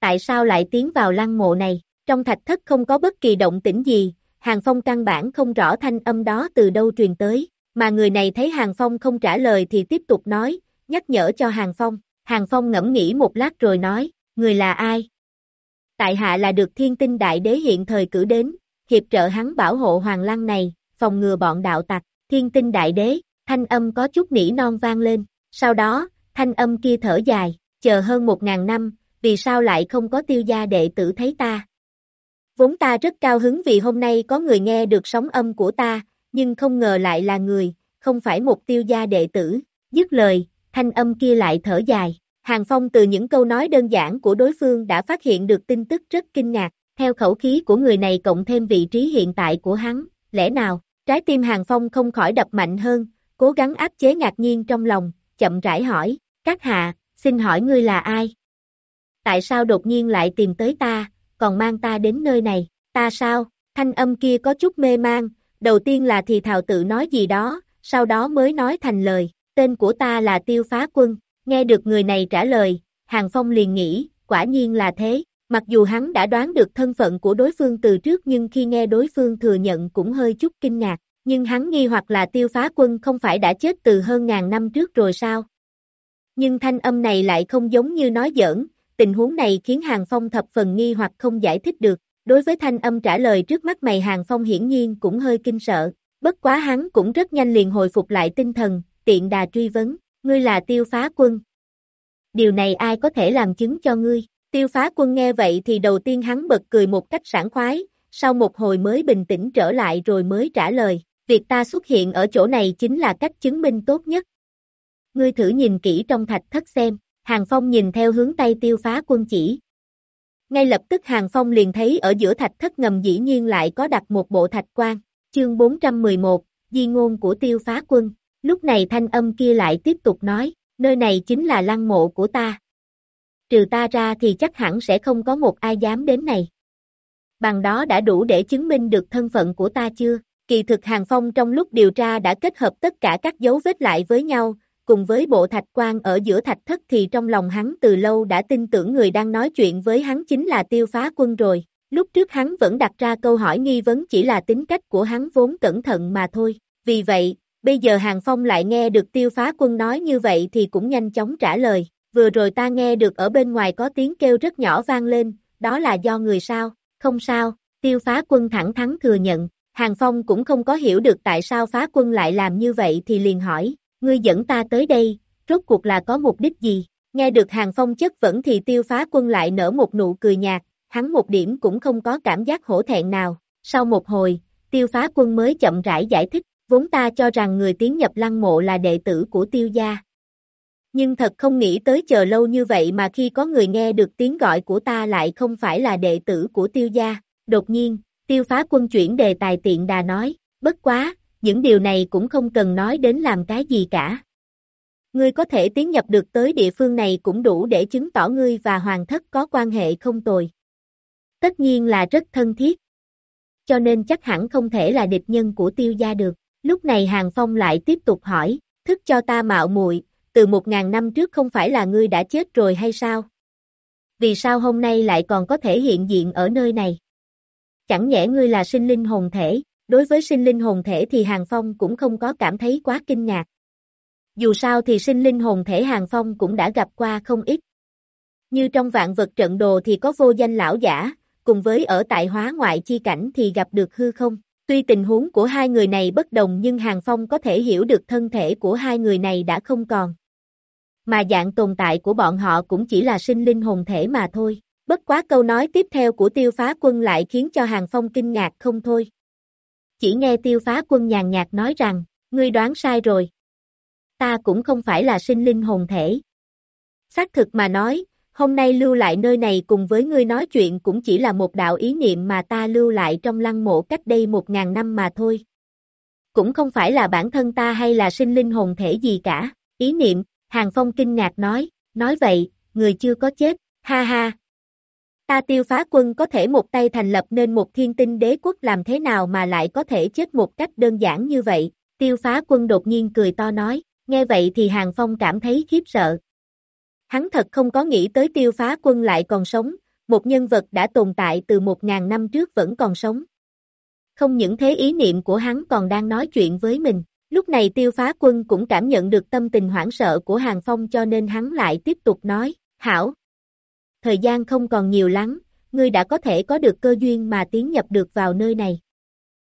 [SPEAKER 2] Tại sao lại tiến vào lăng mộ này? Trong thạch thất không có bất kỳ động tĩnh gì, Hàng Phong căn bản không rõ thanh âm đó từ đâu truyền tới, mà người này thấy Hàng Phong không trả lời thì tiếp tục nói, nhắc nhở cho Hàng Phong. Hàng Phong ngẫm nghĩ một lát rồi nói, người là ai? Tại hạ là được thiên tinh đại đế hiện thời cử đến, hiệp trợ hắn bảo hộ hoàng lăng này, phòng ngừa bọn đạo tặc, thiên tinh đại đế, thanh âm có chút nỉ non vang lên, sau đó, thanh âm kia thở dài, chờ hơn một ngàn năm, vì sao lại không có tiêu gia đệ tử thấy ta? Vốn ta rất cao hứng vì hôm nay có người nghe được sóng âm của ta, nhưng không ngờ lại là người, không phải một tiêu gia đệ tử, dứt lời, thanh âm kia lại thở dài. Hàng Phong từ những câu nói đơn giản của đối phương đã phát hiện được tin tức rất kinh ngạc, theo khẩu khí của người này cộng thêm vị trí hiện tại của hắn, lẽ nào, trái tim Hàng Phong không khỏi đập mạnh hơn, cố gắng áp chế ngạc nhiên trong lòng, chậm rãi hỏi, các hạ, xin hỏi ngươi là ai? Tại sao đột nhiên lại tìm tới ta, còn mang ta đến nơi này, ta sao? Thanh âm kia có chút mê mang, đầu tiên là thì thào tự nói gì đó, sau đó mới nói thành lời, tên của ta là Tiêu Phá Quân, nghe được người này trả lời, Hàng Phong liền nghĩ, quả nhiên là thế, mặc dù hắn đã đoán được thân phận của đối phương từ trước nhưng khi nghe đối phương thừa nhận cũng hơi chút kinh ngạc, nhưng hắn nghi hoặc là Tiêu Phá Quân không phải đã chết từ hơn ngàn năm trước rồi sao? Nhưng thanh âm này lại không giống như nói giỡn, tình huống này khiến Hàng Phong thập phần nghi hoặc không giải thích được, đối với thanh âm trả lời trước mắt mày Hàng Phong hiển nhiên cũng hơi kinh sợ, bất quá hắn cũng rất nhanh liền hồi phục lại tinh thần, tiện đà truy vấn, ngươi là tiêu phá quân. Điều này ai có thể làm chứng cho ngươi? Tiêu phá quân nghe vậy thì đầu tiên hắn bật cười một cách sảng khoái, sau một hồi mới bình tĩnh trở lại rồi mới trả lời, việc ta xuất hiện ở chỗ này chính là cách chứng minh tốt nhất. Ngươi thử nhìn kỹ trong thạch thất xem, Hàng Phong nhìn theo hướng tay tiêu phá quân chỉ. Ngay lập tức Hàng Phong liền thấy ở giữa thạch thất ngầm dĩ nhiên lại có đặt một bộ thạch quan, chương 411, di ngôn của tiêu phá quân. Lúc này thanh âm kia lại tiếp tục nói, nơi này chính là lăng mộ của ta. Trừ ta ra thì chắc hẳn sẽ không có một ai dám đến này. Bằng đó đã đủ để chứng minh được thân phận của ta chưa? Kỳ thực Hàng Phong trong lúc điều tra đã kết hợp tất cả các dấu vết lại với nhau, cùng với bộ thạch quan ở giữa thạch thất thì trong lòng hắn từ lâu đã tin tưởng người đang nói chuyện với hắn chính là tiêu phá quân rồi. Lúc trước hắn vẫn đặt ra câu hỏi nghi vấn chỉ là tính cách của hắn vốn cẩn thận mà thôi. Vì vậy, bây giờ Hàng Phong lại nghe được tiêu phá quân nói như vậy thì cũng nhanh chóng trả lời. Vừa rồi ta nghe được ở bên ngoài có tiếng kêu rất nhỏ vang lên, đó là do người sao? Không sao, tiêu phá quân thẳng thắn thừa nhận. Hàng Phong cũng không có hiểu được tại sao phá quân lại làm như vậy thì liền hỏi, ngươi dẫn ta tới đây, rốt cuộc là có mục đích gì? Nghe được Hàng Phong chất vẫn thì tiêu phá quân lại nở một nụ cười nhạt, hắn một điểm cũng không có cảm giác hổ thẹn nào. Sau một hồi, tiêu phá quân mới chậm rãi giải thích, vốn ta cho rằng người tiến nhập lăng mộ là đệ tử của tiêu gia. Nhưng thật không nghĩ tới chờ lâu như vậy mà khi có người nghe được tiếng gọi của ta lại không phải là đệ tử của tiêu gia. Đột nhiên, tiêu phá quân chuyển đề tài tiện đà nói, bất quá, những điều này cũng không cần nói đến làm cái gì cả. Ngươi có thể tiến nhập được tới địa phương này cũng đủ để chứng tỏ ngươi và hoàng thất có quan hệ không tồi. Tất nhiên là rất thân thiết. Cho nên chắc hẳn không thể là địch nhân của tiêu gia được. Lúc này Hàng Phong lại tiếp tục hỏi, thức cho ta mạo muội, từ một ngàn năm trước không phải là ngươi đã chết rồi hay sao? Vì sao hôm nay lại còn có thể hiện diện ở nơi này? Chẳng nhẽ ngươi là sinh linh hồn thể, Đối với sinh linh hồn thể thì Hàng Phong cũng không có cảm thấy quá kinh ngạc. Dù sao thì sinh linh hồn thể Hàng Phong cũng đã gặp qua không ít. Như trong vạn vật trận đồ thì có vô danh lão giả, cùng với ở tại hóa ngoại chi cảnh thì gặp được hư không. Tuy tình huống của hai người này bất đồng nhưng Hàng Phong có thể hiểu được thân thể của hai người này đã không còn. Mà dạng tồn tại của bọn họ cũng chỉ là sinh linh hồn thể mà thôi. Bất quá câu nói tiếp theo của tiêu phá quân lại khiến cho Hàng Phong kinh ngạc không thôi. chỉ nghe tiêu phá quân nhàn nhạt nói rằng, ngươi đoán sai rồi. Ta cũng không phải là sinh linh hồn thể. Xác thực mà nói, hôm nay lưu lại nơi này cùng với ngươi nói chuyện cũng chỉ là một đạo ý niệm mà ta lưu lại trong lăng mộ cách đây một ngàn năm mà thôi. Cũng không phải là bản thân ta hay là sinh linh hồn thể gì cả, ý niệm, Hàng Phong kinh ngạc nói, nói vậy, người chưa có chết, ha ha. Ta tiêu phá quân có thể một tay thành lập nên một thiên tinh đế quốc làm thế nào mà lại có thể chết một cách đơn giản như vậy, tiêu phá quân đột nhiên cười to nói, nghe vậy thì Hàng Phong cảm thấy khiếp sợ. Hắn thật không có nghĩ tới tiêu phá quân lại còn sống, một nhân vật đã tồn tại từ một ngàn năm trước vẫn còn sống. Không những thế ý niệm của hắn còn đang nói chuyện với mình, lúc này tiêu phá quân cũng cảm nhận được tâm tình hoảng sợ của Hàng Phong cho nên hắn lại tiếp tục nói, hảo. Thời gian không còn nhiều lắm, ngươi đã có thể có được cơ duyên mà tiến nhập được vào nơi này.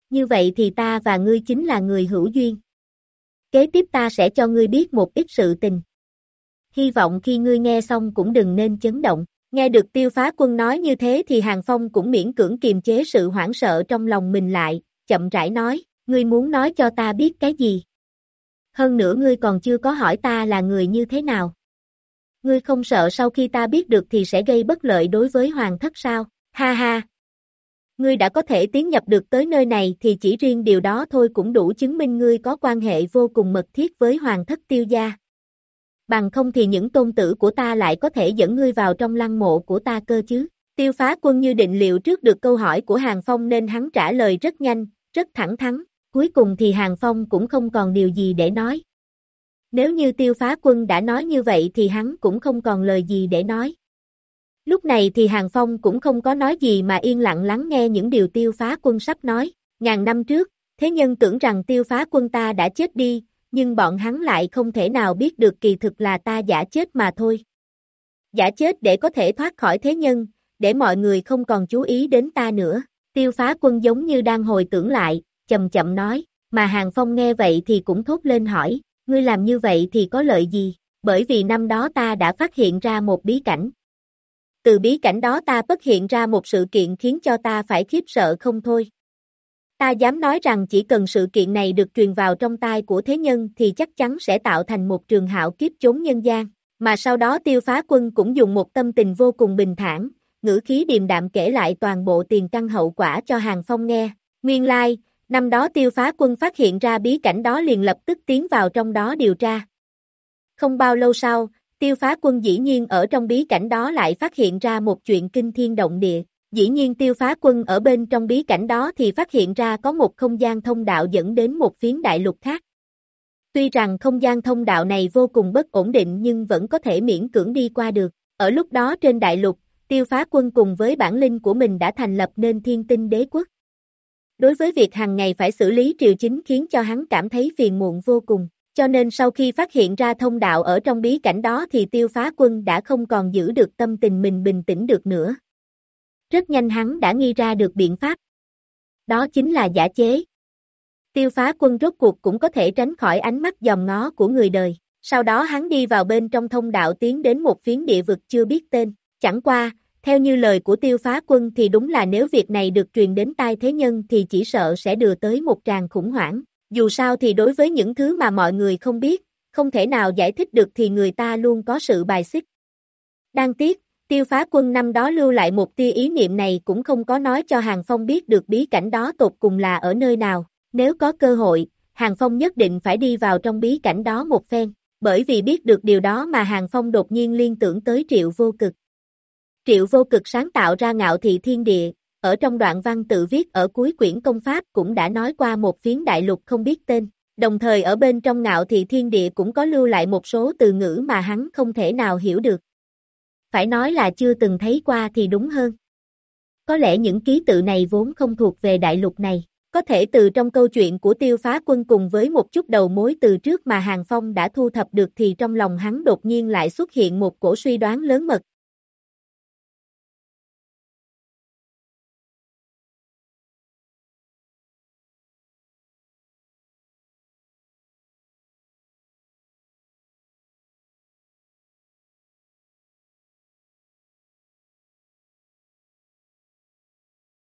[SPEAKER 2] Như vậy thì ta và ngươi chính là người hữu duyên. Kế tiếp ta sẽ cho ngươi biết một ít sự tình hy vọng khi ngươi nghe xong cũng đừng nên chấn động. Nghe được tiêu phá quân nói như thế thì Hàng Phong cũng miễn cưỡng kiềm chế sự hoảng sợ trong lòng mình lại, chậm rãi nói, ngươi muốn nói cho ta biết cái gì? Hơn nữa ngươi còn chưa có hỏi ta là người như thế nào? Ngươi không sợ sau khi ta biết được thì sẽ gây bất lợi đối với hoàng thất sao? Ha ha! Ngươi đã có thể tiến nhập được tới nơi này thì chỉ riêng điều đó thôi cũng đủ chứng minh ngươi có quan hệ vô cùng mật thiết với hoàng thất tiêu gia bằng không thì những tôn tử của ta lại có thể dẫn ngươi vào trong lăng mộ của ta cơ chứ. Tiêu phá quân như định liệu trước được câu hỏi của Hàng Phong nên hắn trả lời rất nhanh, rất thẳng thắn, cuối cùng thì Hàng Phong cũng không còn điều gì để nói. Nếu như tiêu phá quân đã nói như vậy thì hắn cũng không còn lời gì để nói. Lúc này thì Hàng Phong cũng không có nói gì mà yên lặng lắng nghe những điều tiêu phá quân sắp nói. Ngàn năm trước, thế nhân tưởng rằng tiêu phá quân ta đã chết đi, nhưng bọn hắn lại không thể nào biết được kỳ thực là ta giả chết mà thôi. Giả chết để có thể thoát khỏi thế nhân, để mọi người không còn chú ý đến ta nữa. Tiêu phá quân giống như đang hồi tưởng lại, chậm chậm nói, mà Hàng Phong nghe vậy thì cũng thốt lên hỏi, ngươi làm như vậy thì có lợi gì, bởi vì năm đó ta đã phát hiện ra một bí cảnh. Từ bí cảnh đó ta phát hiện ra một sự kiện khiến cho ta phải khiếp sợ không thôi. Ta dám nói rằng chỉ cần sự kiện này được truyền vào trong tai của thế nhân thì chắc chắn sẽ tạo thành một trường hạo kiếp chốn nhân gian. Mà sau đó tiêu phá quân cũng dùng một tâm tình vô cùng bình thản, ngữ khí điềm đạm kể lại toàn bộ tiền căn hậu quả cho Hàng Phong nghe. Nguyên lai, like, năm đó tiêu phá quân phát hiện ra bí cảnh đó liền lập tức tiến vào trong đó điều tra. Không bao lâu sau, tiêu phá quân dĩ nhiên ở trong bí cảnh đó lại phát hiện ra một chuyện kinh thiên động địa, Dĩ nhiên tiêu phá quân ở bên trong bí cảnh đó thì phát hiện ra có một không gian thông đạo dẫn đến một phiến đại lục khác. Tuy rằng không gian thông đạo này vô cùng bất ổn định nhưng vẫn có thể miễn cưỡng đi qua được. Ở lúc đó trên đại lục, tiêu phá quân cùng với bản linh của mình đã thành lập nên thiên tinh đế quốc. Đối với việc hàng ngày phải xử lý triều chính khiến cho hắn cảm thấy phiền muộn vô cùng. Cho nên sau khi phát hiện ra thông đạo ở trong bí cảnh đó thì tiêu phá quân đã không còn giữ được tâm tình mình bình tĩnh được nữa. Rất nhanh hắn đã nghi ra được biện pháp. Đó chính là giả chế. Tiêu phá quân rốt cuộc cũng có thể tránh khỏi ánh mắt dòm ngó của người đời. Sau đó hắn đi vào bên trong thông đạo tiến đến một phiến địa vực chưa biết tên. Chẳng qua, theo như lời của tiêu phá quân thì đúng là nếu việc này được truyền đến tai thế nhân thì chỉ sợ sẽ đưa tới một tràng khủng hoảng. Dù sao thì đối với những thứ mà mọi người không biết, không thể nào giải thích được thì người ta luôn có sự bài xích. Đang tiếc, Tiêu phá quân năm đó lưu lại một tia ý niệm này cũng không có nói cho Hàng Phong biết được bí cảnh đó tột cùng là ở nơi nào. Nếu có cơ hội, Hàng Phong nhất định phải đi vào trong bí cảnh đó một phen, bởi vì biết được điều đó mà Hàng Phong đột nhiên liên tưởng tới triệu vô cực. Triệu vô cực sáng tạo ra ngạo thị thiên địa, ở trong đoạn văn tự viết ở cuối quyển công pháp cũng đã nói qua một phiến đại lục không biết tên, đồng thời ở bên trong ngạo thị thiên địa cũng có lưu lại một số từ ngữ mà hắn không thể nào hiểu được. Phải nói là chưa từng thấy qua thì đúng hơn. Có lẽ những ký tự này vốn không thuộc về đại lục này, có thể từ trong câu chuyện của tiêu phá quân cùng với một chút đầu mối từ trước mà Hàng Phong đã thu thập được thì trong lòng hắn đột nhiên lại xuất hiện một cổ suy đoán lớn mật,